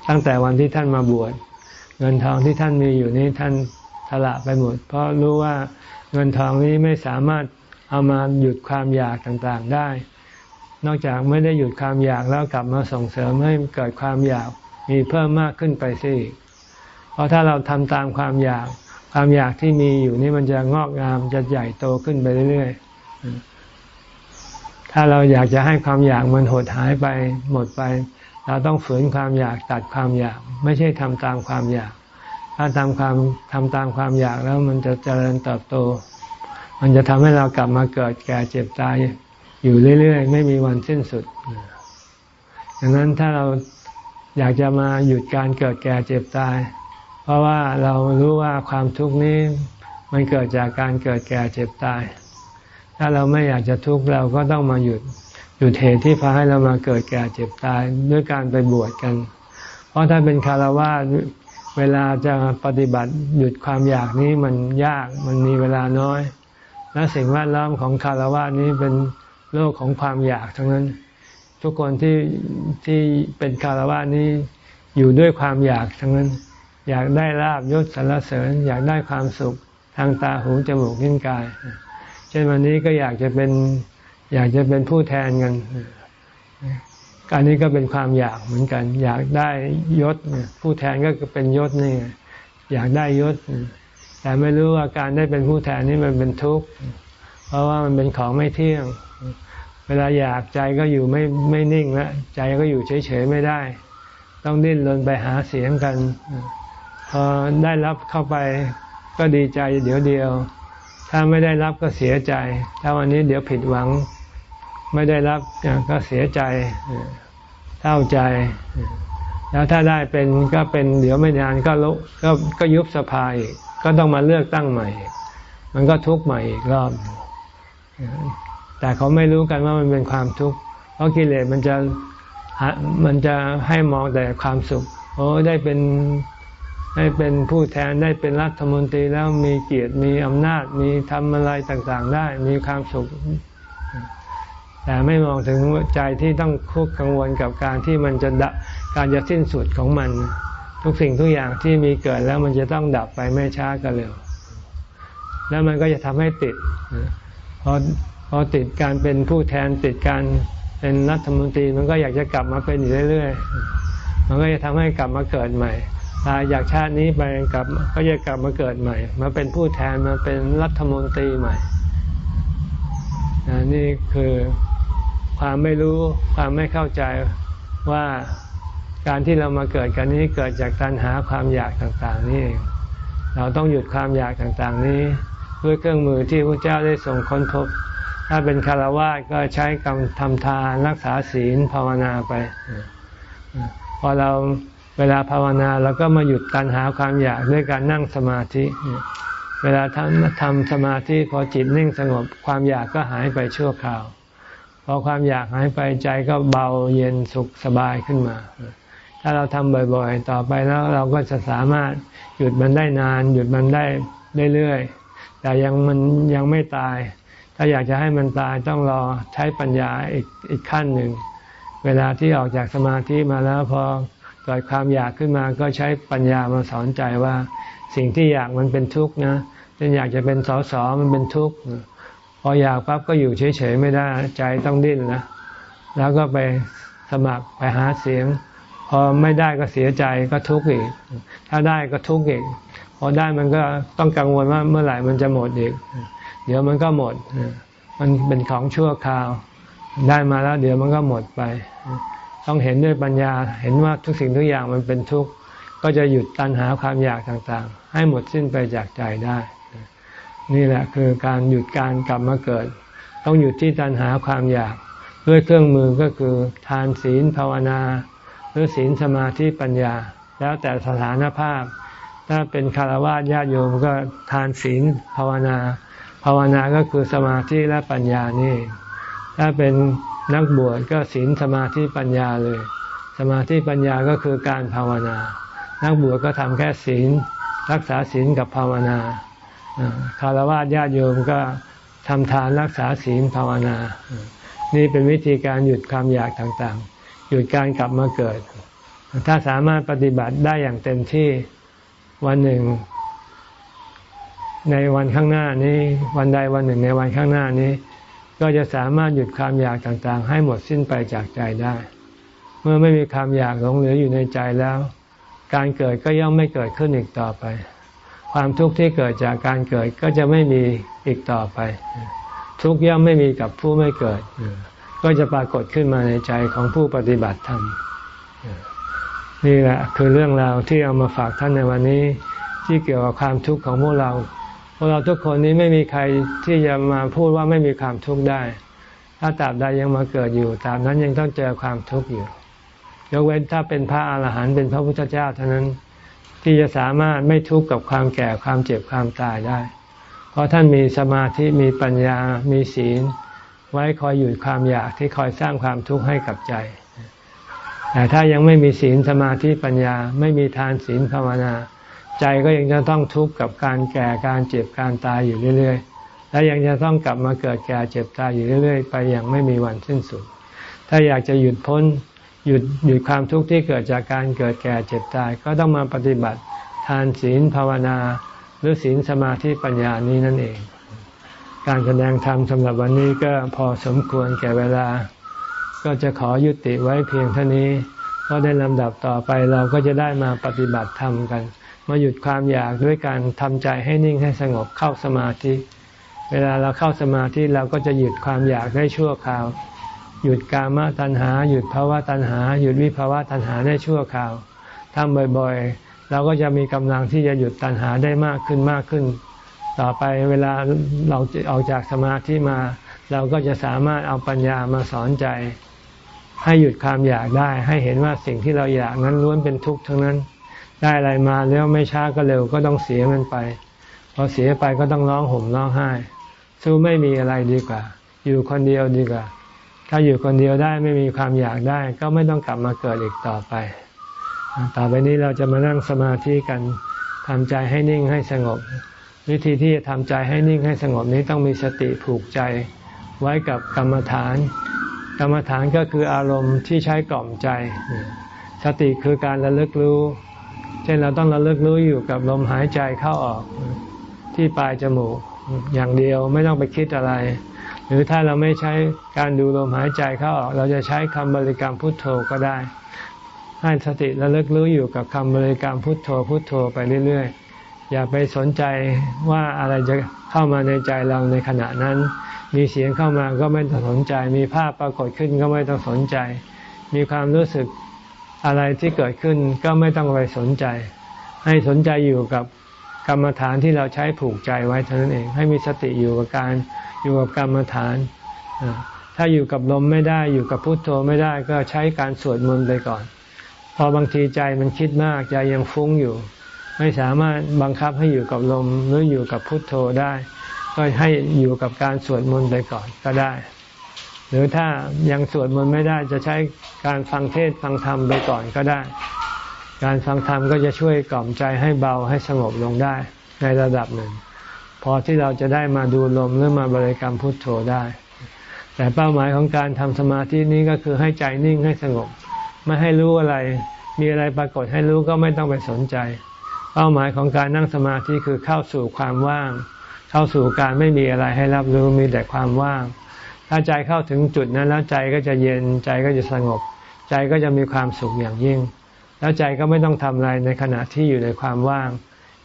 ตั้งแต่วันที่ท่านมาบวชเงินทองที่ท่านมีอยู่นี้ท่านสละไปหมด เพราะรู้ว่าเงินทองนี้ไม่สามารถเอามาหยุดความอยากต่างๆได้ นอกจากไม่ได้หยุดความอยากแล้วกลับมาส่งเสริมให้เกิดความอยาก มีเพิ่มมากขึ้นไปสิเพราะถ้าเราทำตามความอยาก ความอยากที่มีอยู่นี่มันจะงอกงามจะใหญ่โตขึ้นไปเรื่อยๆ ถ้าเราอยากจะให้ความอยากมันหดหายไปหมดไป เราต้องฝืนความอยากตัดความอยาก ไม่ใช่ทำตามความอยาก ถ้าทำความทำตามความอยากแล้วมันจะเจริญเติบโต มันจะทำให้เรากลับมาเกิดแก่เจ็บตายอยู่เรื่อยๆ ไม่มีวันสิ้นสุดดังนั้นถ้าเรา อยากจะมาหยุดการเกิดแก่เจ็บตาย เพราะว่าเรารู้ว่าความทุกข์นี้มันเกิดจากการเกิดแก่เจ็บตาย ถ้าเราไม่อยากจะทุกข์เราก็ต้องมาหยุดหยุดเหตุที่พาให้เรามาเกิดแก่เจ็บตายด้วยการไปบวชกัน เพราะถ้าเป็นคารวะเวลาจะปฏิบัติหยุดความอยากนี้มันยากมันมีเวลาน้อย และสิ่งแวดล้อมของคารวะนี้เป็นโลกของความอยากทั้งนั้น ทุกคนที่ที่เป็นคารวะนี้อยู่ด้วยความอยากทั้งนั้น อยากได้ลาบยศสรรเสริญ อยากได้ความสุขทางตาหูจมูกลิ้นกาย เช่นวันนี้ก็อยากจะเป็นอยากจะเป็นผู้แทนกันการนี้ก็เป็นความอยากเหมือนกัน อยากได้ยศผู้แทนก็เป็นยศนี่อยากได้ยศ แต่ไม่รู้ว่าการได้เป็นผู้แทนนี่มันเป็นทุกข์เพราะว่ามันเป็นของไม่เที่ยง เวลาอยากใจก็อยู่ไม่ไม่นิ่งแล้วใจก็อยู่เฉยๆไม่ได้ ต้องดิ้นรนไปหาเสียงกัน พอได้รับเข้าไปก็ดีใจเดี๋ยวเดียว ถ้าไม่ได้รับก็เสียใจ ถ้าวันนี้เดี๋ยวผิดหวัง ไม่ได้รับก็เสียใจเศร้าใจ แล้วถ้าได้เป็นก็เป็นเดี๋ยวไม่นานก็ลุก็ก็ยุบสภาอีกก็ต้องมาเลือกตั้งใหม่ มันก็ทุกข์ใหม่อีกรอบ แต่เขาไม่รู้กันว่ามันเป็นความทุกข์เพราะกิเลสมันจะมันจะให้มองแต่ความสุข โอ้ได้เป็นได้เป็นผู้แทนได้เป็นรัฐมนตรีแล้วมีเกียรติมีอำนาจมีทำอะไรต่างๆ ได้มีความสุข แต่ไม่มองถึงใจที่ต้องคุกกังวลกับการที่มันจะดับการจะสิ้นสุดของมัน ทุกสิ่งทุกอย่างที่มีเกิดแล้วมันจะต้องดับไปไม่ช้าก็เร็ว แล้วมันก็จะทำให้ติดพอ พอติดการเป็นผู้แทนติดการเป็นรัฐมนตรีมันก็อยากจะกลับมาเป็นอยู่เรื่อยๆ มันก็จะทำให้กลับมาเกิดใหม่ตายจากชาตินี้ไปกลับก็จะกลับมาเกิดใหม่ มาเป็นผู้แทนมาเป็นรัฐมนตรีใหม่นี่คือความไม่รู้ความไม่เข้าใจว่าการที่เรามาเกิดกันนี้เกิดจากการหาความอยากต่างๆ นี่ เราต้องหยุดความอยากต่างๆ นี้ด้วยเครื่องมือที่พระเจ้าได้ส่งค้นพบ ถ้าเป็นคารวะก็ใช้กรรมทำทานรักษาศีลภาวนาไป พอเราเวลาภาวนาเราก็มาหยุดการหาความอยากด้วยการนั่งสมาธิ เวลาทำทำสมาธิพอจิตนิ่งสงบความอยากก็หายไปชั่วคราว พอความอยากหายไปใจก็เบาเย็นสุขสบายขึ้นมา ถ้าเราทำบ่อยๆ ต่อไปแล้วเราก็จะสามารถหยุดมันได้นาน หยุดมันได้เรื่อยๆแต่ยังมันยังไม่ตาย ถ้าอยากจะให้มันตายต้องรอใช้ปัญญาอีกอีกขั้นหนึ่ง เวลาที่ออกจากสมาธิมาแล้วพอเกิดความอยากขึ้นมาก็ใช้ปัญญามาสอนใจว่า สิ่งที่อยากมันเป็นทุกข์นะเช่นอยากจะเป็นสอสอมันเป็นทุกข์พออยากปั๊บก็อยู่เฉยๆไม่ได้ใจต้องดิ้นนะแล้วก็ไปสมัครไปหาเสียง พอไม่ได้ก็เสียใจก็ทุกข์อีก ถ้าได้ก็ทุกข์อีก พอได้มันก็ต้องกังวลว่าเมื่อไหร่มันจะหมดอีก เดี๋ยวมันก็หมด มันเป็นของชั่วคราว ได้มาแล้ว เดี๋ยวมันก็หมดไป ต้องเห็นด้วยปัญญา เห็นว่าทุกสิ่งทุกอย่างมันเป็นทุกข์ ก็จะหยุดตัณหาความอยากต่างๆ ให้หมดสิ้นไปจากใจได้ นี่แหละคือการหยุดการกลับมาเกิด ต้องหยุดที่ตัณหาความอยาก ด้วยเครื่องมือก็คือทานศีลภาวนา หรือศีลสมาธิปัญญา แล้วแต่สถานภาพ ถ้าเป็นคารวะญาติโยมก็ทานศีลภาวนา ภาวนาก็คือสมาธิและปัญญานี่ ถ้าเป็นนักบวชก็ศีลสมาธิปัญญาเลย สมาธิปัญญาก็คือการภาวนา นักบวชก็ทำแค่ศีล รักษาศีลกับภาวนาคารวะญาติโยมก็ทำทานรักษาศีลภาวนา นี่เป็นวิธีการหยุดความอยากต่างๆ หยุดการกลับมาเกิด ถ้าสามารถปฏิบัติได้อย่างเต็มที่วันหนึ่ง ในวันข้างหน้านี้ วันใดวันหนึ่งในวันข้างหน้านี้ ก็จะสามารถหยุดความอยากต่างๆ ให้หมดสิ้นไปจากใจได้ เมื่อไม่มีความอยากหลงเหลืออยู่ในใจแล้ว การเกิดก็ย่อมไม่เกิดขึ้นอีกต่อไป ความทุกข์ที่เกิดจากการเกิดก็จะไม่มีอีกต่อไป ทุกย่อมไม่มีกับผู้ไม่เกิด ก็จะปรากฏขึ้นมาในใจของผู้ปฏิบัติธรรมนี่แหละคือเรื่องราวที่เอามาฝากท่านในวันนี้ ที่เกี่ยวกับความทุกข์ของพวกเรา พวกเราทุกคนนี้ไม่มีใครที่จะมาพูดว่าไม่มีความทุกข์ได้ ถ้าตราบใดยังมาเกิดอยู่ตราบนั้นยังต้องเจอความทุกข์อยู่ยกเว้นถ้าเป็นพระอาหารหันต์เป็นพระพุทธเจ้าเท่านั้นที่จะสามารถไม่ทุกข์กับความแก่ความเจ็บความตายได้ เพราะท่านมีสมาธิมีปัญญา มีศีล ไว้คอยหยุดความอยากที่คอยสร้างความทุกข์ให้กับใจ แต่ถ้ายังไม่มีศีลสมาธิปัญญา ไม่มีทานศีลภาวนา ใจก็ยังจะต้องทุกข์กับการแก่การเจ็บการตายอยู่เรื่อย ๆ และยังจะต้องกลับมาเกิดแก่เจ็บตายอยู่เรื่อย ๆ ไปอย่างไม่มีวันสิ้นสุด ถ้าอยากจะหยุดพ้นหยุดหยุดความทุกข์ที่เกิดจากการเกิดแก่เจ็บตายก็ต้องมาปฏิบัติทานศีลภาวนา หรือศีลสมาธิปัญญานี้นั่นเอง การแสดงธรรมสำหรับวันนี้ก็พอสมควรแก่เวลา ก็จะขอยุติไว้เพียงเท่านี้เพราะในลำดับต่อไปเราก็จะได้มาปฏิบัติธรรมกัน มาหยุดความอยากด้วยการทำใจให้นิ่งให้สงบเข้าสมาธิ เวลาเราเข้าสมาธิเราก็จะหยุดความอยากได้ชั่วคราว หยุดกามตัณหา หยุดภาวะตัณหา หยุดวิภาวะตัณหาได้ชั่วคราวทำบ่อยๆ เราก็จะมีกำลังที่จะหยุดตัณหาได้มากขึ้นมากขึ้น ต่อไปเวลาเราออกจากสมาธิมา เราก็จะสามารถเอาปัญญามาสอนใจให้หยุดความอยากได้ ให้เห็นว่าสิ่งที่เราอยากนั้นล้วนเป็นทุกข์ทั้งนั้น ได้อะไรมาแล้วไม่ช้าก็เร็วก็ต้องเสียมันไป พอเสียไปก็ต้องร้องห่มร้องไห้สู้ไม่มีอะไรดีกว่า อยู่คนเดียวดีกว่า ถ้าอยู่คนเดียวได้ไม่มีความอยากได้ ก็ไม่ต้องกลับมาเกิดอีกต่อไป ต่อไปนี้เราจะมานั่งสมาธิกันทำใจให้นิ่งให้สงบ วิธีที่จะทำใจให้นิ่งให้สงบนี้ต้องมีสติผูกใจ ไว้กับกรรมฐาน กรรมฐานก็คืออารมณ์ที่ใช้กล่อมใจ สติคือการระลึกรู้ เช่นเราต้องระลึกรู้อยู่กับลมหายใจเข้าออกที่ปลายจมูกอย่างเดียวไม่ต้องไปคิดอะไร หรือถ้าเราไม่ใช้การดูลมหายใจเข้าออก เราจะใช้คำบริกรรมพุทโธก็ได้ ให้สติระลึกรู้อยู่กับคำบริกรรมพุทโธพุทโธไปเรื่อยๆ อย่าไปสนใจว่าอะไรจะเข้ามาในใจเราในขณะนั้น มีเสียงเข้ามาก็ไม่ต้องสนใจ มีภาพปรากฏขึ้นก็ไม่ต้องสนใจ มีความรู้สึก อะไรที่เกิดขึ้นก็ไม่ต้องไปสนใจ ให้สนใจอยู่กับกรรมฐานที่เราใช้ผูกใจไว้เท่านั้นเอง ให้มีสติอยู่กับการอยู่กับกรรมฐาน ถ้าอยู่กับลมไม่ได้อยู่กับพุทโธไม่ได้ก็ใช้การสวดมนต์ไปก่อน พอบางทีใจมันคิดมากใจยังฟุ้งอยู่ ไม่สามารถบังคับให้อยู่กับลมหรืออยู่กับพุทโธได้ ก็ให้อยู่กับการสวดมนต์ไปก่อนก็ได้ หรือถ้ายังสวดมนต์ไม่ได้จะใช้การฟังเทศฟังธรรมไปก่อนก็ได้ การฟังธรรมก็จะช่วยกล่อมใจให้เบาให้สงบลงได้ในระดับหนึ่ง พอที่เราจะได้มาดูลมหรือมาบริกรรมพุทโธได้ แต่เป้าหมายของการทำสมาธินี้ก็คือให้ใจนิ่งให้สงบ ไม่ให้รู้อะไร มีอะไรปรากฏให้รู้ก็ไม่ต้องไปสนใจ เป้าหมายของการนั่งสมาธิคือเข้าสู่ความว่าง เข้าสู่การไม่มีอะไรให้รับรู้มีแต่ความว่าง ถ้าใจเข้าถึงจุดนั้นแล้วใจก็จะเย็นใจก็จะสงบ ใจก็จะมีความสุขอย่างยิ่ง แล้วใจก็ไม่ต้องทำอะไรในขณะที่อยู่ในความว่าง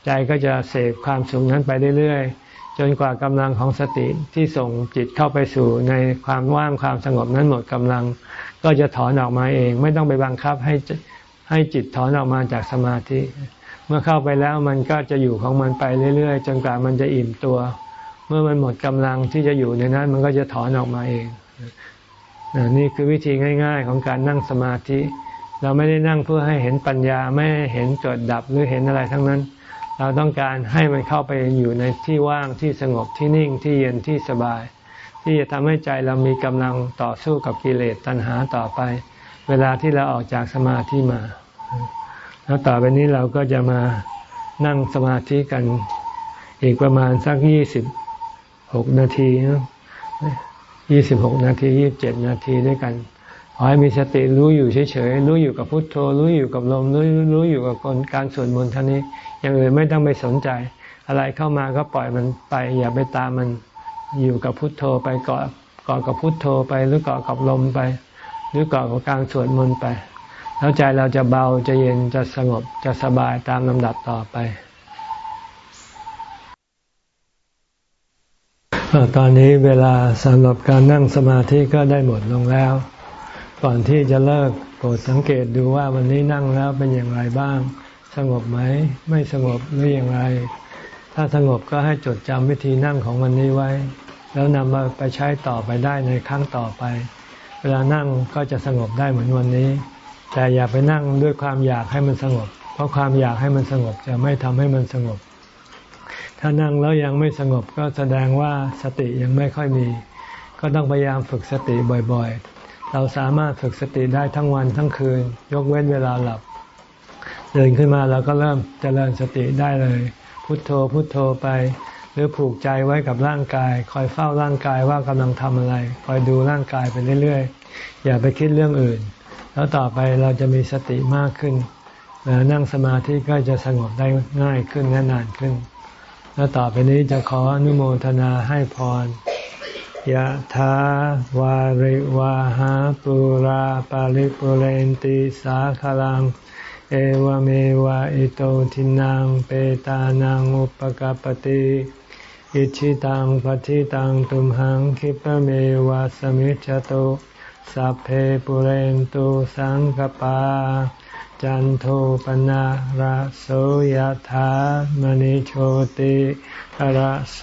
ใจก็จะเสพความสุขนั้นไปเรื่อยๆ จนกว่ากำลังของสติที่ส่งจิตเข้าไปสู่ในความว่างความสงบนั้นหมดกำลัง ก็จะถอนออกมาเอง ไม่ต้องไปบังคับให้ให้จิตถอนออกมาจากสมาธิ เมื่อเข้าไปแล้วมันก็จะอยู่ของมันไปเรื่อยๆ จนกว่ามันจะอิ่มตัว มื่อมันหมดกำลังที่จะอยู่ในนั้น มันก็จะถอนออกมาเองนี่คือวิธีง่าย ๆ ของการนั่งสมาธิ เราไม่ได้นั่งเพื่อให้เห็นปัญญาไม่ให้เห็นเกิดดับหรือเห็นอะไรทั้งนั้น เราต้องการให้มันเข้าไปอยู่ในที่ว่างที่สงบที่นิ่งที่เย็นที่สบาย ที่จะทำให้ใจเรามีกำลังต่อสู้กับกิเลสตัณหาต่อไป เวลาที่เราออกจากสมาธิมา แล้วต่อไปนี้เราก็จะมานั่งสมาธิกันอีกประมาณสักยี่สิบ หกนาทียี่สิบหกนาทียี่บเจ็ดนาทีด้วยกันขอให้มีสติรู้อยู่เฉยๆรู้อยู่กับพุทโธ รู้อยู่กับลมรู้รู้อยู่กับการสวดมนต์เท่านี้อย่างอื่นไม่ต้องไปสนใจ อะไรเข้ามาก็ปล่อยมันไป อย่าไปตามมันอยู่กับพุทโธไปเกาะเกาะกับพุทโธไปหรือเกาะกับลมไป หรือเกาะกับการสวดมนต์ไป แล้วใจเราจะเบาจะเย็นจะสงบจะสบายตามลำดับต่อไป ตอนนี้เวลาสำหรับการนั่งสมาธิก็ได้หมดลงแล้ว ก่อนที่จะเลิกโปรดสังเกตดูว่าวันนี้นั่งแล้วเป็นอย่างไรบ้าง สงบไหม ไม่สงบหรืออย่างไร ถ้าสงบก็ให้จดจำวิธีนั่งของวันนี้ไว้ แล้วนำมาไปใช้ต่อไปได้ในครั้งต่อไป เวลานั่งก็จะสงบได้เหมือนวันนี้ แต่อย่าไปนั่งด้วยความอยากให้มันสงบ เพราะความอยากให้มันสงบจะไม่ทำให้มันสงบ ถ้านั่งแล้วยังไม่สงบก็แสดงว่าสติยังไม่ค่อยมี ก็ต้องพยายามฝึกสติบ่อยๆ เราสามารถฝึกสติได้ทั้งวันทั้งคืน ยกเว้นเวลาหลับ เดินขึ้นมาเราก็เริ่มเจริญสติได้เลย พุทโธพุทโธไป หรือผูกใจไว้กับร่างกาย คอยเฝ้าร่างกายว่ากำลังทำอะไร คอยดูร่างกายไปเรื่อยๆ อย่าไปคิดเรื่องอื่น แล้วต่อไปเราจะมีสติมากขึ้นแล้วนั่งสมาธิก็จะสงบได้ง่ายขึ้นและนานขึ้น แล้วต่อไปนี้จะขออนุโมทนาให้พรยะถาวาริวาหาปุราปาริปุเรนติสาคลัง เอวเมวะอิโตทินังเปตานังอุปกปติอิชิตังปฏิตังตุมหังคิปเมวะสมิจจโตสัพเพปุเรนตุสังกปา จันโทปนะระโสยธามณิโชติระโส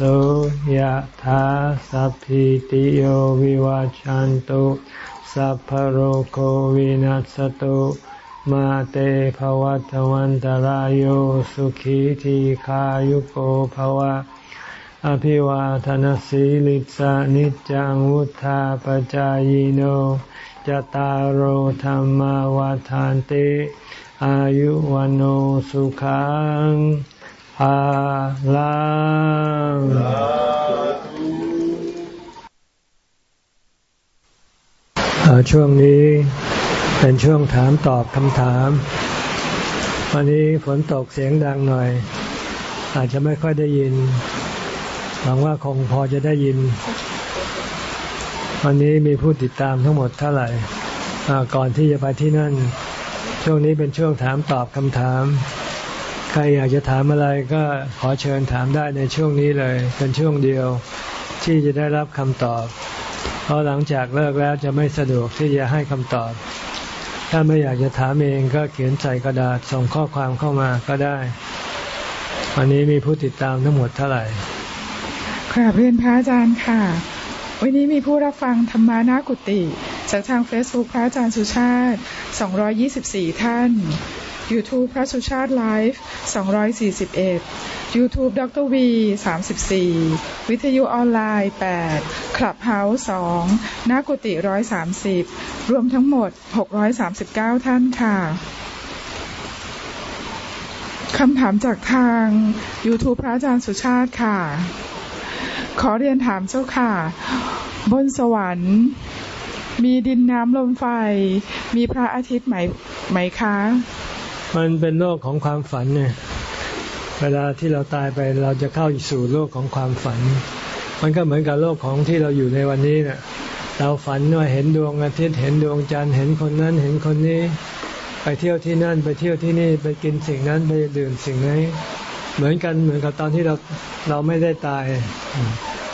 ยธาสัพพิติโยวิวาจันตุสัพพโรโควินัสตุมาเตภวัตวันตารโยสุขีทีขายุโกภวะ อภิวาทนสีลิสานิจังวุธาปจายโน จตารโหธรรมวาทานติ อายุวันโอสุขังภาลังช่วงนี้เป็นช่วงถามตอบคำถาม วันนี้ฝนตกเสียงดังหน่อย อาจจะไม่ค่อยได้ยินหวังว่าคงพอจะได้ยิน วันนี้มีผู้ติดตามทั้งหมดเท่าไหร่ก่อนที่จะไปที่นั่น ช่วงนี้เป็นช่วงถามตอบคำถาม ใครอยากจะถามอะไรก็ขอเชิญถามได้ในช่วงนี้เลย เป็นช่วงเดียวที่จะได้รับคำตอบ เพราะหลังจากเลิกแล้วจะไม่สะดวกที่จะให้คำตอบ ถ้าไม่อยากจะถามเองก็เขียนใส่กระดาษส่งข้อความเข้ามาก็ได้ วันนี้มีผู้ติดตามทั้งหมดเท่าไหร่กราบเรียนพระอาจารย์ค่ะ วันนี้มีผู้รับฟังธรรมะหน้ากุฏิจากทาง Facebook พระอาจารย์สุชาติ 224 ท่าน YouTube พระสุชาติไลฟ์241 YouTube ดร.วี34 วิทยุออนไลน์ 8 Clubhouse 2 หน้ากุฏิ 130 รวมทั้งหมด 639 ท่านค่ะคำถามจากทาง YouTube พระอาจารย์สุชาติค่ะ ขอเรียนถามเจ้าค่ะ บนสวรรค์ มีดินน้ำลมไฟ มีพระอาทิตย์ไหมไหมคะ มันเป็นโลกของความฝันเนี่ยเวลาที่เราตายไปเราจะเข้าสู่โลกของความฝัน มันก็เหมือนกับโลกของที่เราอยู่ในวันนี้เนะ่ยเราฝันว่าเห็นดวงอาทิตย์เห็นดวงจันทร์เห็นคนนั้นเห็นคนนี้ ไปเที่ยวที่นั่นไปเที่ยวที่นี่ไปกินสิ่งนั้นไปดื่มสิ่งนี้ เหมือนกันเหมือนกับตอนที่เราเราไม่ได้ตาย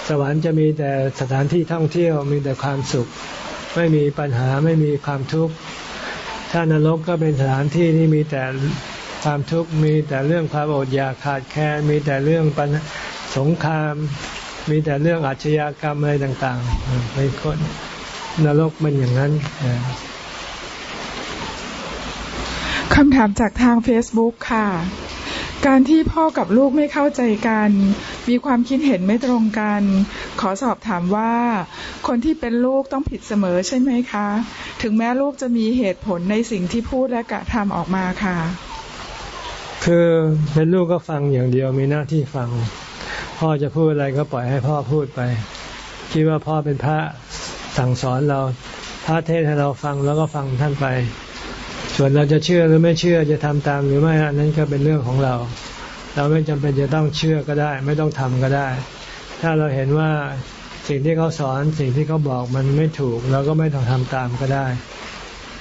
สวรรค์จะมีแต่สถานที่ท่องเที่ยวมีแต่ความสุข ไม่มีปัญหาไม่มีความทุกข์ถ้านรกก็เป็นสถานที่ที่มีแต่ความทุกข์มีแต่เรื่องความอดอยากขาดแคลนมีแต่เรื่องปัญสงคราม มีแต่เรื่องอาชญากรรมอะไรต่างๆเป็นคนนรกมันอย่างนั้นคำถามจากทาง Facebook ค่ะ การที่พ่อกับลูกไม่เข้าใจกัน มีความคิดเห็นไม่ตรงกัน ขอสอบถามว่า คนที่เป็นลูกต้องผิดเสมอใช่ไหมคะ ถึงแม้ลูกจะมีเหตุผลในสิ่งที่พูดและกระทำออกมาค่ะ คือเป็นลูกก็ฟังอย่างเดียวมีหน้าที่ฟัง พ่อจะพูดอะไรก็ปล่อยให้พ่อพูดไป คิดว่าพ่อเป็นพระสั่งสอนเราพระเทศให้เราฟังแล้วก็ฟังท่านไป ส่วนเราจะเชื่อหรือไม่เชื่อจะทำตามหรือไม่อันนั้นก็เป็นเรื่องของเรา เราไม่จำเป็นจะต้องเชื่อก็ได้ ไม่ต้องทำก็ได้ ถ้าเราเห็นว่าสิ่งที่เขาสอนสิ่งที่เขาบอกมันไม่ถูกเราก็ไม่ต้องทำตามก็ได้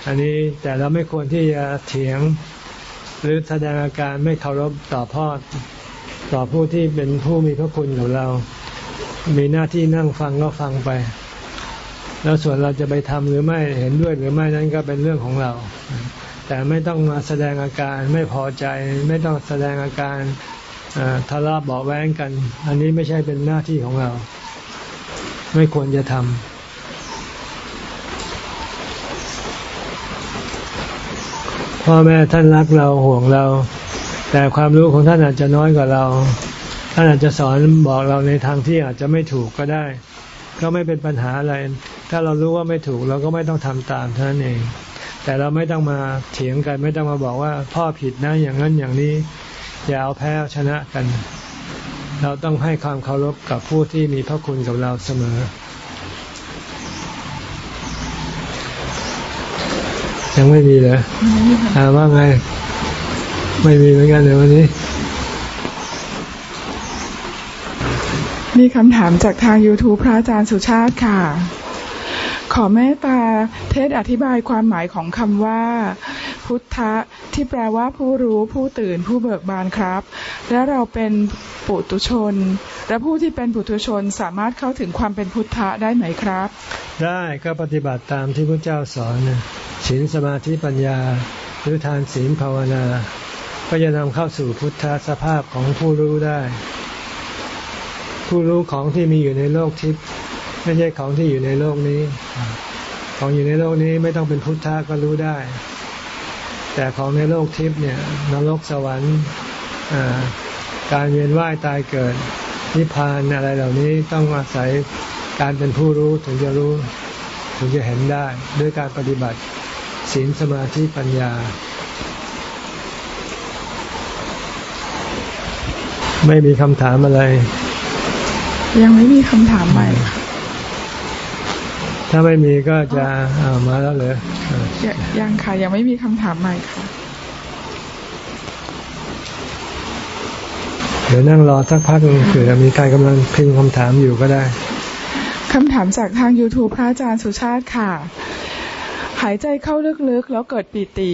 อันนี้แต่เราไม่ควรที่จะเถียง หรือแสดงอาการไม่เคารพต่อพ่อต่อผู้ที่เป็นผู้มีพระคุณของเรา มีหน้าที่นั่งฟังก็ฟังไป แล้วส่วนเราจะไปทำหรือไม่เห็นด้วยหรือไม่นั้นก็เป็นเรื่องของเรา แต่ไม่ต้องมาแสดงอาการไม่พอใจ ไม่ต้องแสดงอาการทะเลาะเบาแว้งกัน อันนี้ไม่ใช่เป็นหน้าที่ของเรา ไม่ควรจะทำพ่อแม่ท่านรักเราห่วงเรา แต่ความรู้ของท่านอาจจะน้อยกว่าเรา ท่านอาจจะสอนบอกเราในทางที่อาจจะไม่ถูกก็ได้ ก็ไม่เป็นปัญหาอะไร ถ้าเรารู้ว่าไม่ถูกเราก็ไม่ต้องทำตามเท่านั้นเอง แต่เราไม่ต้องมาเถียงกัน ไม่ต้องมาบอกว่าพ่อผิดนะอย่างนั้นอย่างนี้ อย่าเอาแพ้ชนะกัน เราต้องให้ความเคารพกับผู้ที่มีพระคุณกับเราเสมอยังไม่มีเลยถามว่าไง ไม่มีเหมือนกันเลยวันนี้ มีคำถามจากทาง YouTube พระอาจารย์สุชาติค่ะ ขอเมตตาเทศอธิบายความหมายของคำว่า พุทธะที่แปลว่าผู้รู้ผู้ตื่นผู้เบิกบานครับ และเราเป็นปุตุชน และผู้ที่เป็นปุตุชนสามารถเข้าถึงความเป็นพุทธะได้ไหมครับ ได้ก็ปฏิบัติตามที่พระเจ้าสอนศีลสมาธิปัญญา หรือทานศีลภาวนา ก็จะนำเข้าสู่พุทธสภาพของผู้รู้ได้ ผู้รู้ของที่มีอยู่ในโลกทิพย์ ไม่ใช่ของที่อยู่ในโลกนี้ ของอยู่ในโลกนี้ไม่ต้องเป็นพุทธะก็รู้ได้ แต่ของในโลกทิพย์เนี่ยนรกสวรรค์การเวียนว่ายตายเกิดนิพพานอะไรเหล่านี้ต้องอาศัยการเป็นผู้รู้ถึงจะรู้ถึงจะเห็นได้ ด้วยการปฏิบัติศีลสมาธิปัญญา ไม่มีคำถามอะไร ยังไม่มีคำถามใหม่ ถ้าไม่มีก็จะามาแล้วเลยยังค่ะ ยังไม่มีคำถามใหม่ค่ะ เดี๋ยวนั่งรอสักพักนึงเผื่อมีใครกำลังพิมพ์คำถามอยู่ก็ได้คำถามจากทาง YouTube พระอาจารย์สุชาติค่ะ หายใจเข้าลึกๆ แล้วเกิดปีติ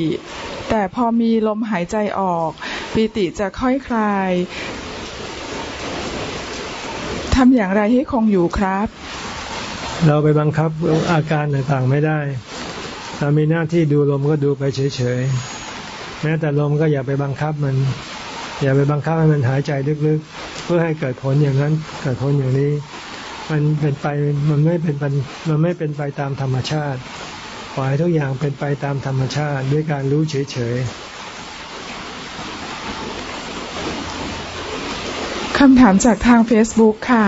แต่พอมีลมหายใจออกปีติจะค่อยคลายทำอย่างไรให้คงอยู่ครับ เราไปบังคับอาการต่างๆไม่ได้เรามีหน้าที่ดูลมก็ดูไปเฉยๆ แม้แต่ลมก็อย่าไปบังคับมัน อย่าไปบังคับให้มันหายใจลึกๆ เพื่อให้เกิดผลอย่างนั้น เกิดผลอย่างนี้ มันเป็นไปมันไม่เป็นมันไม่เป็นไปตามธรรมชาติปล่อยทุกอย่างเป็นไปตามธรรมชาติ ด้วยการรู้เฉยๆคำถามจากทาง Facebook ค่ะ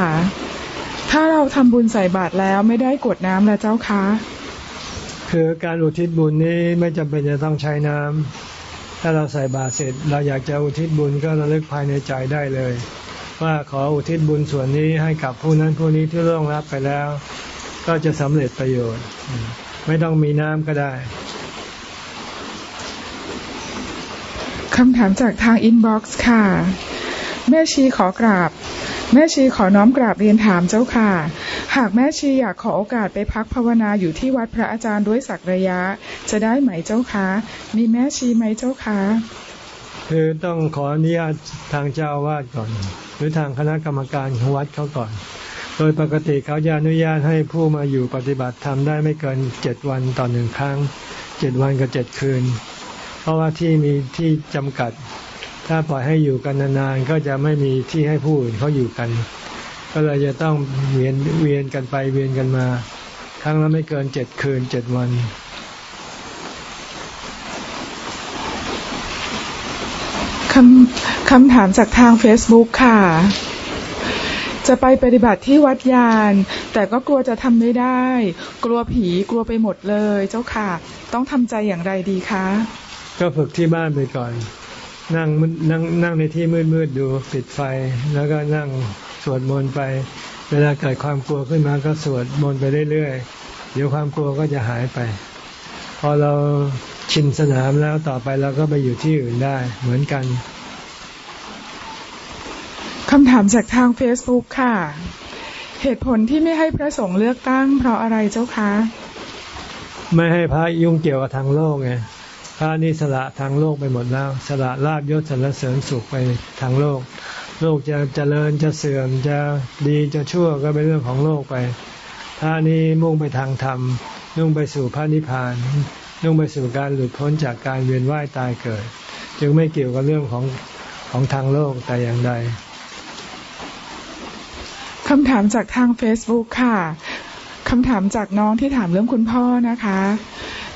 ถ้าเราทำบุญใส่บาตรแล้วไม่ได้กดน้ำแล้วเจ้าคะ คือการอุทิศบุญนี้ไม่จำเป็นจะต้องใช้น้ำถ้าเราใส่บาตรเสร็จ เราอยากจะอุทิศบุญก็ระลึกภายในใจได้เลย ว่าขออุทิศบุญส่วนนี้ให้กับผู้นั้นผู้นี้ที่ร่วงรับไปแล้ว ก็จะสำเร็จประโยชน์ ไม่ต้องมีน้ำก็ได้คำถามจากทางอินบ็อกซ์ค่ะ แม่ชีขอกราบ แม่ชีขอน้อมกราบเรียนถามเจ้าค่ะ หากแม่ชีอยากขอโอกาสไปพักภาวนาอยู่ที่วัดพระอาจารย์ด้วยสักระยะ จะได้ไหมเจ้าคะมีแม่ชีไหมเจ้าคะคือต้องขออนุญาตทางเจ้าวาดก่อน หรือทางคณะกรรมการของวัดเขาก่อน โดยปกติเขาจะอนุญาตให้ผู้มาอยู่ปฏิบัติธรรมได้ไม่เกินเจ็ดวันต่อหนึ่งครั้งเจ็ดวันกับเจ็ดคืน เพราะว่าที่มีที่จำกัด ถ้าปล่อยให้อยู่กันนานๆก็จะไม่มีที่ให้ผู้อื่นเขาอยู่กัน ก็เลยจะต้องเวียนเวียนกันไปเวียนกันมา ครั้งละไม่เกินเจ็ดคืนเจ็ดวันคำคำถามจากทาง Facebook ค่ะ จะไปปฏิบัติที่วัดยาน แต่ก็กลัวจะทำไม่ได้ กลัวผีกลัวไปหมดเลย เจ้าค่ะ ต้องทำใจอย่างไรดีคะ ก็ฝึกที่บ้านไปก่อน นั่งนั่งนั่งในที่มืดมืดดูปิดไฟ แล้วก็นั่งสวดมนต์ไป เวลาเกิดความกลัวขึ้นมาก็สวดมนต์ไปเรื่อยๆเดี๋ยวความกลัวก็จะหายไป พอเราชินสนามแล้วต่อไปเราก็ไปอยู่ที่อื่นได้เหมือนกันคำถามจากทาง Facebook ค่ะ เหตุผลที่ไม่ให้พระสงฆ์เลือกตั้งเพราะอะไรเจ้าคะ ไม่ให้พระยุ่งเกี่ยวกับทางโลกไงพ ระนี่สละทางโลกไปหมดแล้ว สละลาบยศสรรเสริญสุขไปทางโลก โลกจะเจริญจะเสื่อมจะดีจะชั่วก็เป็นเรื่องของโลกไปพระนี่มุ่งไปทางธรรมมุ่งไปสู่พระนิพพานมุ่งไปสู่การหลุดพ้นจากการเวียนว่ายตายเกิด จึงไม่เกี่ยวกับเรื่องของของทางโลกแต่อย่างใดคำถามจากทาง Facebook ค่ะคำถามจากน้องที่ถามเรื่องคุณพ่อนะคะ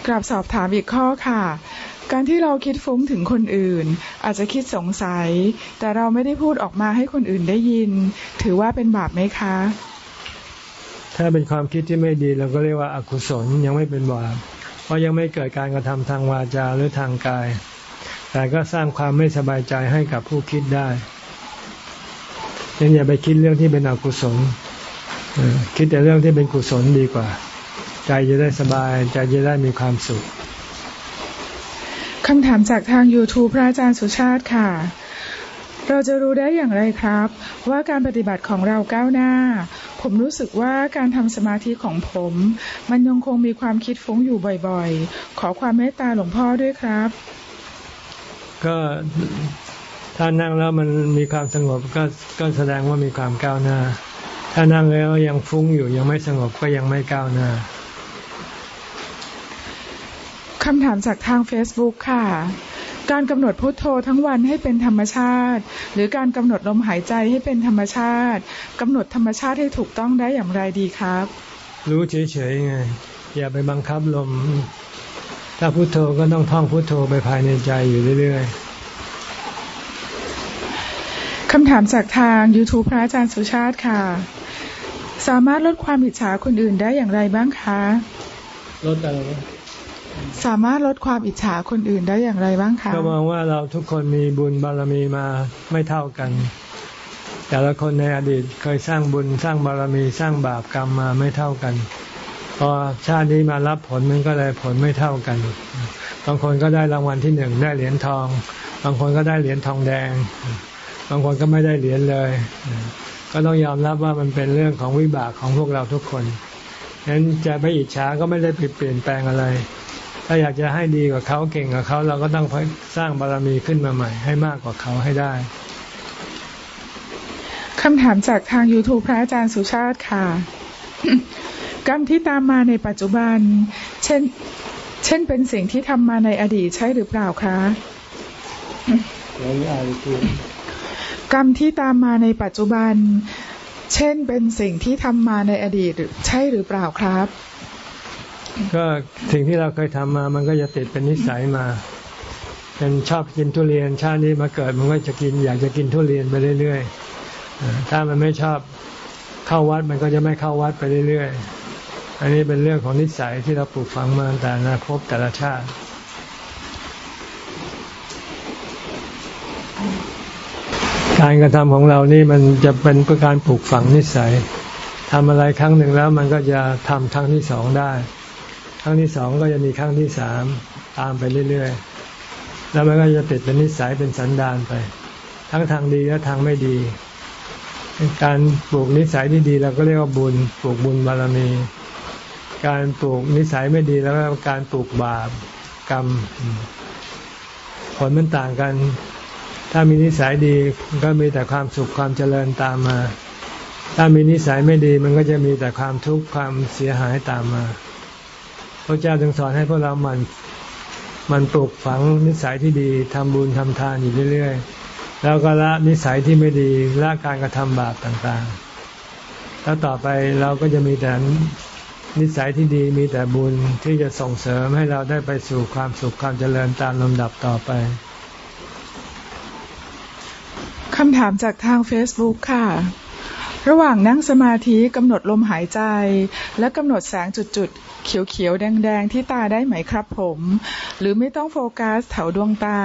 กลับสอบถามอีกข้อค่ะ การที่เราคิดฟุ้งถึงคนอื่น อาจจะคิดสงสัย แต่เราไม่ได้พูดออกมาให้คนอื่นได้ยิน ถือว่าเป็นบาปไหมคะ ถ้าเป็นความคิดที่ไม่ดีเราก็เรียกว่าอากุศลยังไม่เป็นบาปเพราะยังไม่เกิดการกระทำทางวาจาหรือทางกาย แต่ก็สร้างความไม่สบายใจให้กับผู้คิดได้ยังอย่าไปคิดเรื่องที่เป็นอกุศลคิดแต่เรื่องที่เป็นกุศลดีกว่า ใจจะได้สบายใจจะได้มีความสุข คำถามจากทาง YouTube พระอาจารย์สุชาติค่ะ เราจะรู้ได้อย่างไรครับ ว่าการปฏิบัติของเราก้าวหน้า ผมรู้สึกว่าการทำสมาธิของผม มันยังคงมีความคิดฟุ้งอยู่บ่อยๆ ขอความเมตตาหลวงพ่อด้วยครับ ก็ถ้านั่งแล้วมันมีความสงบก็ก็แสดงว่ามีความก้าวหน้า ถ้านั่งแล้วยังฟุ้งอยู่ยังไม่สงบก็ยังไม่ก้าวหน้า คำถามจากทาง Facebook ค่ะ การกำหนดพุทโธทั้งวันให้เป็นธรรมชาติ หรือการกำหนดลมหายใจให้เป็นธรรมชาติกำหนดธรรมชาติให้ถูกต้องได้อย่างไรดีครับ รู้เฉยๆไงอย่าไปบังคับลม ถ้าพุทโธก็ต้องท่องพุทโธไปภายในใจอยู่เรื่อยๆคำถามจากทาง YouTube พระอาจารย์สุชาติค่ะ สามารถลดความอิจฉาคนอื่นได้อย่างไรบ้างคะ ลดอะไร สามารถลดความอิจฉาคนอื่นได้อย่างไรบ้างคะก็มองว่าเราทุกคนมีบุญบารมีมาไม่เท่ากัน แต่ละคนในอดีตเคยสร้างบุญสร้างบารมีสร้างบาปกรรมมาไม่เท่ากันพอชาตินี้มารับผลมันก็เลยผลไม่เท่ากัน บางคนก็ได้รางวัลที่หนึ่งได้เหรียญทอง บางคนก็ได้เหรียญทองแดง บางคนก็ไม่ได้เหรียญเลย ก็ต้องยอมรับว่ามันเป็นเรื่องของวิบากของพวกเราทุกคนฉะนั้นจะไปอิจฉาก็ไม่ได้เปลี่ยนแปลงอะไร ถ้าอยากจะให้ดีกว่าเขาเก่งกว่าเขาเราก็ต้องสร้างบารมีขึ้นมาใหม่ ให้มากกว่าเขาให้ได้คำถามจากทาง YouTube พระอาจารย์สุชาติค่ะ กรรมที่ตามมาในปัจจุบัน เช่น เช่นเป็นสิ่งที่ทำมาในอดีตใช่หรือเปล่าคะกรรมที่ตามมาในปัจจุบัน เช่นเป็นสิ่งที่ทำมาในอดีตใช่หรือเปล่าครับ ก็สิ่งที่เราเคยทำมา มันก็จะติดเป็นนิสัยมาเป็นชอบกินทุเรียนชาตินี้มาเกิดมันก็จะกินอยากจะกินทุเรียนไปเรื่อยๆถ้ามันไม่ชอบเข้าวัดมันก็จะไม่เข้าวัดไปเรื่อยๆอันนี้เป็นเรื่องของนิสัยที่เราปลูกฝังมาแต่ละภพแต่ละชาติการกระทำของเรานี่มันจะเป็นเพื่อการปลูกฝังนิสัยทำอะไรครั้งหนึ่งแล้วมันก็จะทำครั้งที่สองได้ ครั้งที่สองก็จะมีครั้งที่สามตามไปเรื่อยๆ แล้วมันก็จะติดเป็นนิสัยเป็นสันดานไป ทั้งทางดีและทางไม่ดี การปลูกนิสัยที่ดีเราก็เรียกว่าบุญปลูกบุญบารมี การปลูกนิสัยไม่ดีแล้วก็การปลูกบาปกรรมผลมันต่างกัน ถ้ามีนิสัยดีก็มีแต่ความสุขความเจริญตามมา ถ้ามีนิสัยไม่ดีมันก็จะมีแต่ความทุกข์ความเสียหายตามมา พระเจ้าจึงสอนให้พวกเรามันมันปลูกฝังนิสัยที่ดีทำบุญทำทานอยู่เรื่อยๆ แล้วก็ละนิสัยที่ไม่ดีละการกระทำบาปต่างๆ แล้วต่อไปเราก็จะมีแต่นิสัยที่ดีมีแต่บุญที่จะส่งเสริมให้เราได้ไปสู่ความสุขความเจริญตามลำดับต่อไปคำถามจากทาง Facebook ค่ะ ระหว่างนั่งสมาธิกำหนดลมหายใจ และกำหนดแสงจุด เขียวๆ แดงๆ ที่ตาได้ไหมครับผม หรือไม่ต้องโฟกัสแถวดวงตา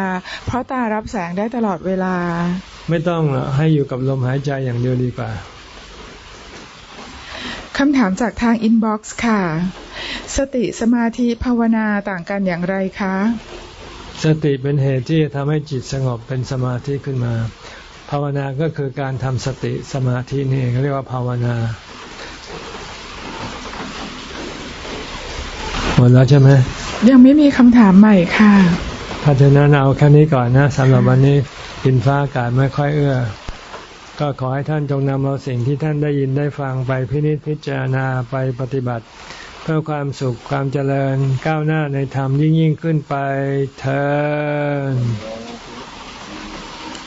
เพราะตารับแสงได้ตลอดเวลา ไม่ต้องให้อยู่กับลมหายใจอย่างเดียวดีกว่าคำถามจากทาง inbox ค่ะ สติสมาธิภาวนาต่างกันอย่างไรคะ สติเป็นเหตุที่จะทำให้จิตสงบเป็นสมาธิขึ้นมา ภาวนาก็คือการทำสติสมาธินี่เรียกว่าภาวนา มดแล้วใช่ไหมยังไม่มีคำถามใหม่ค่ะถ้าเะนั้นเอาแค่นี้ก่อนนะสำหรับวันนี้กินฟ้าอากาศไม่ค่อยเอื้อ ก็ขอให้ท่านจงนำเอาสิ่งที่ท่านได้ยินได้ฟังไปพินิจพิจารณาไปปฏิบัติ เพื่อความสุขความเจริญก้าวหน้าในธรรมยิ่งยิ่งขึ้นไปเธอ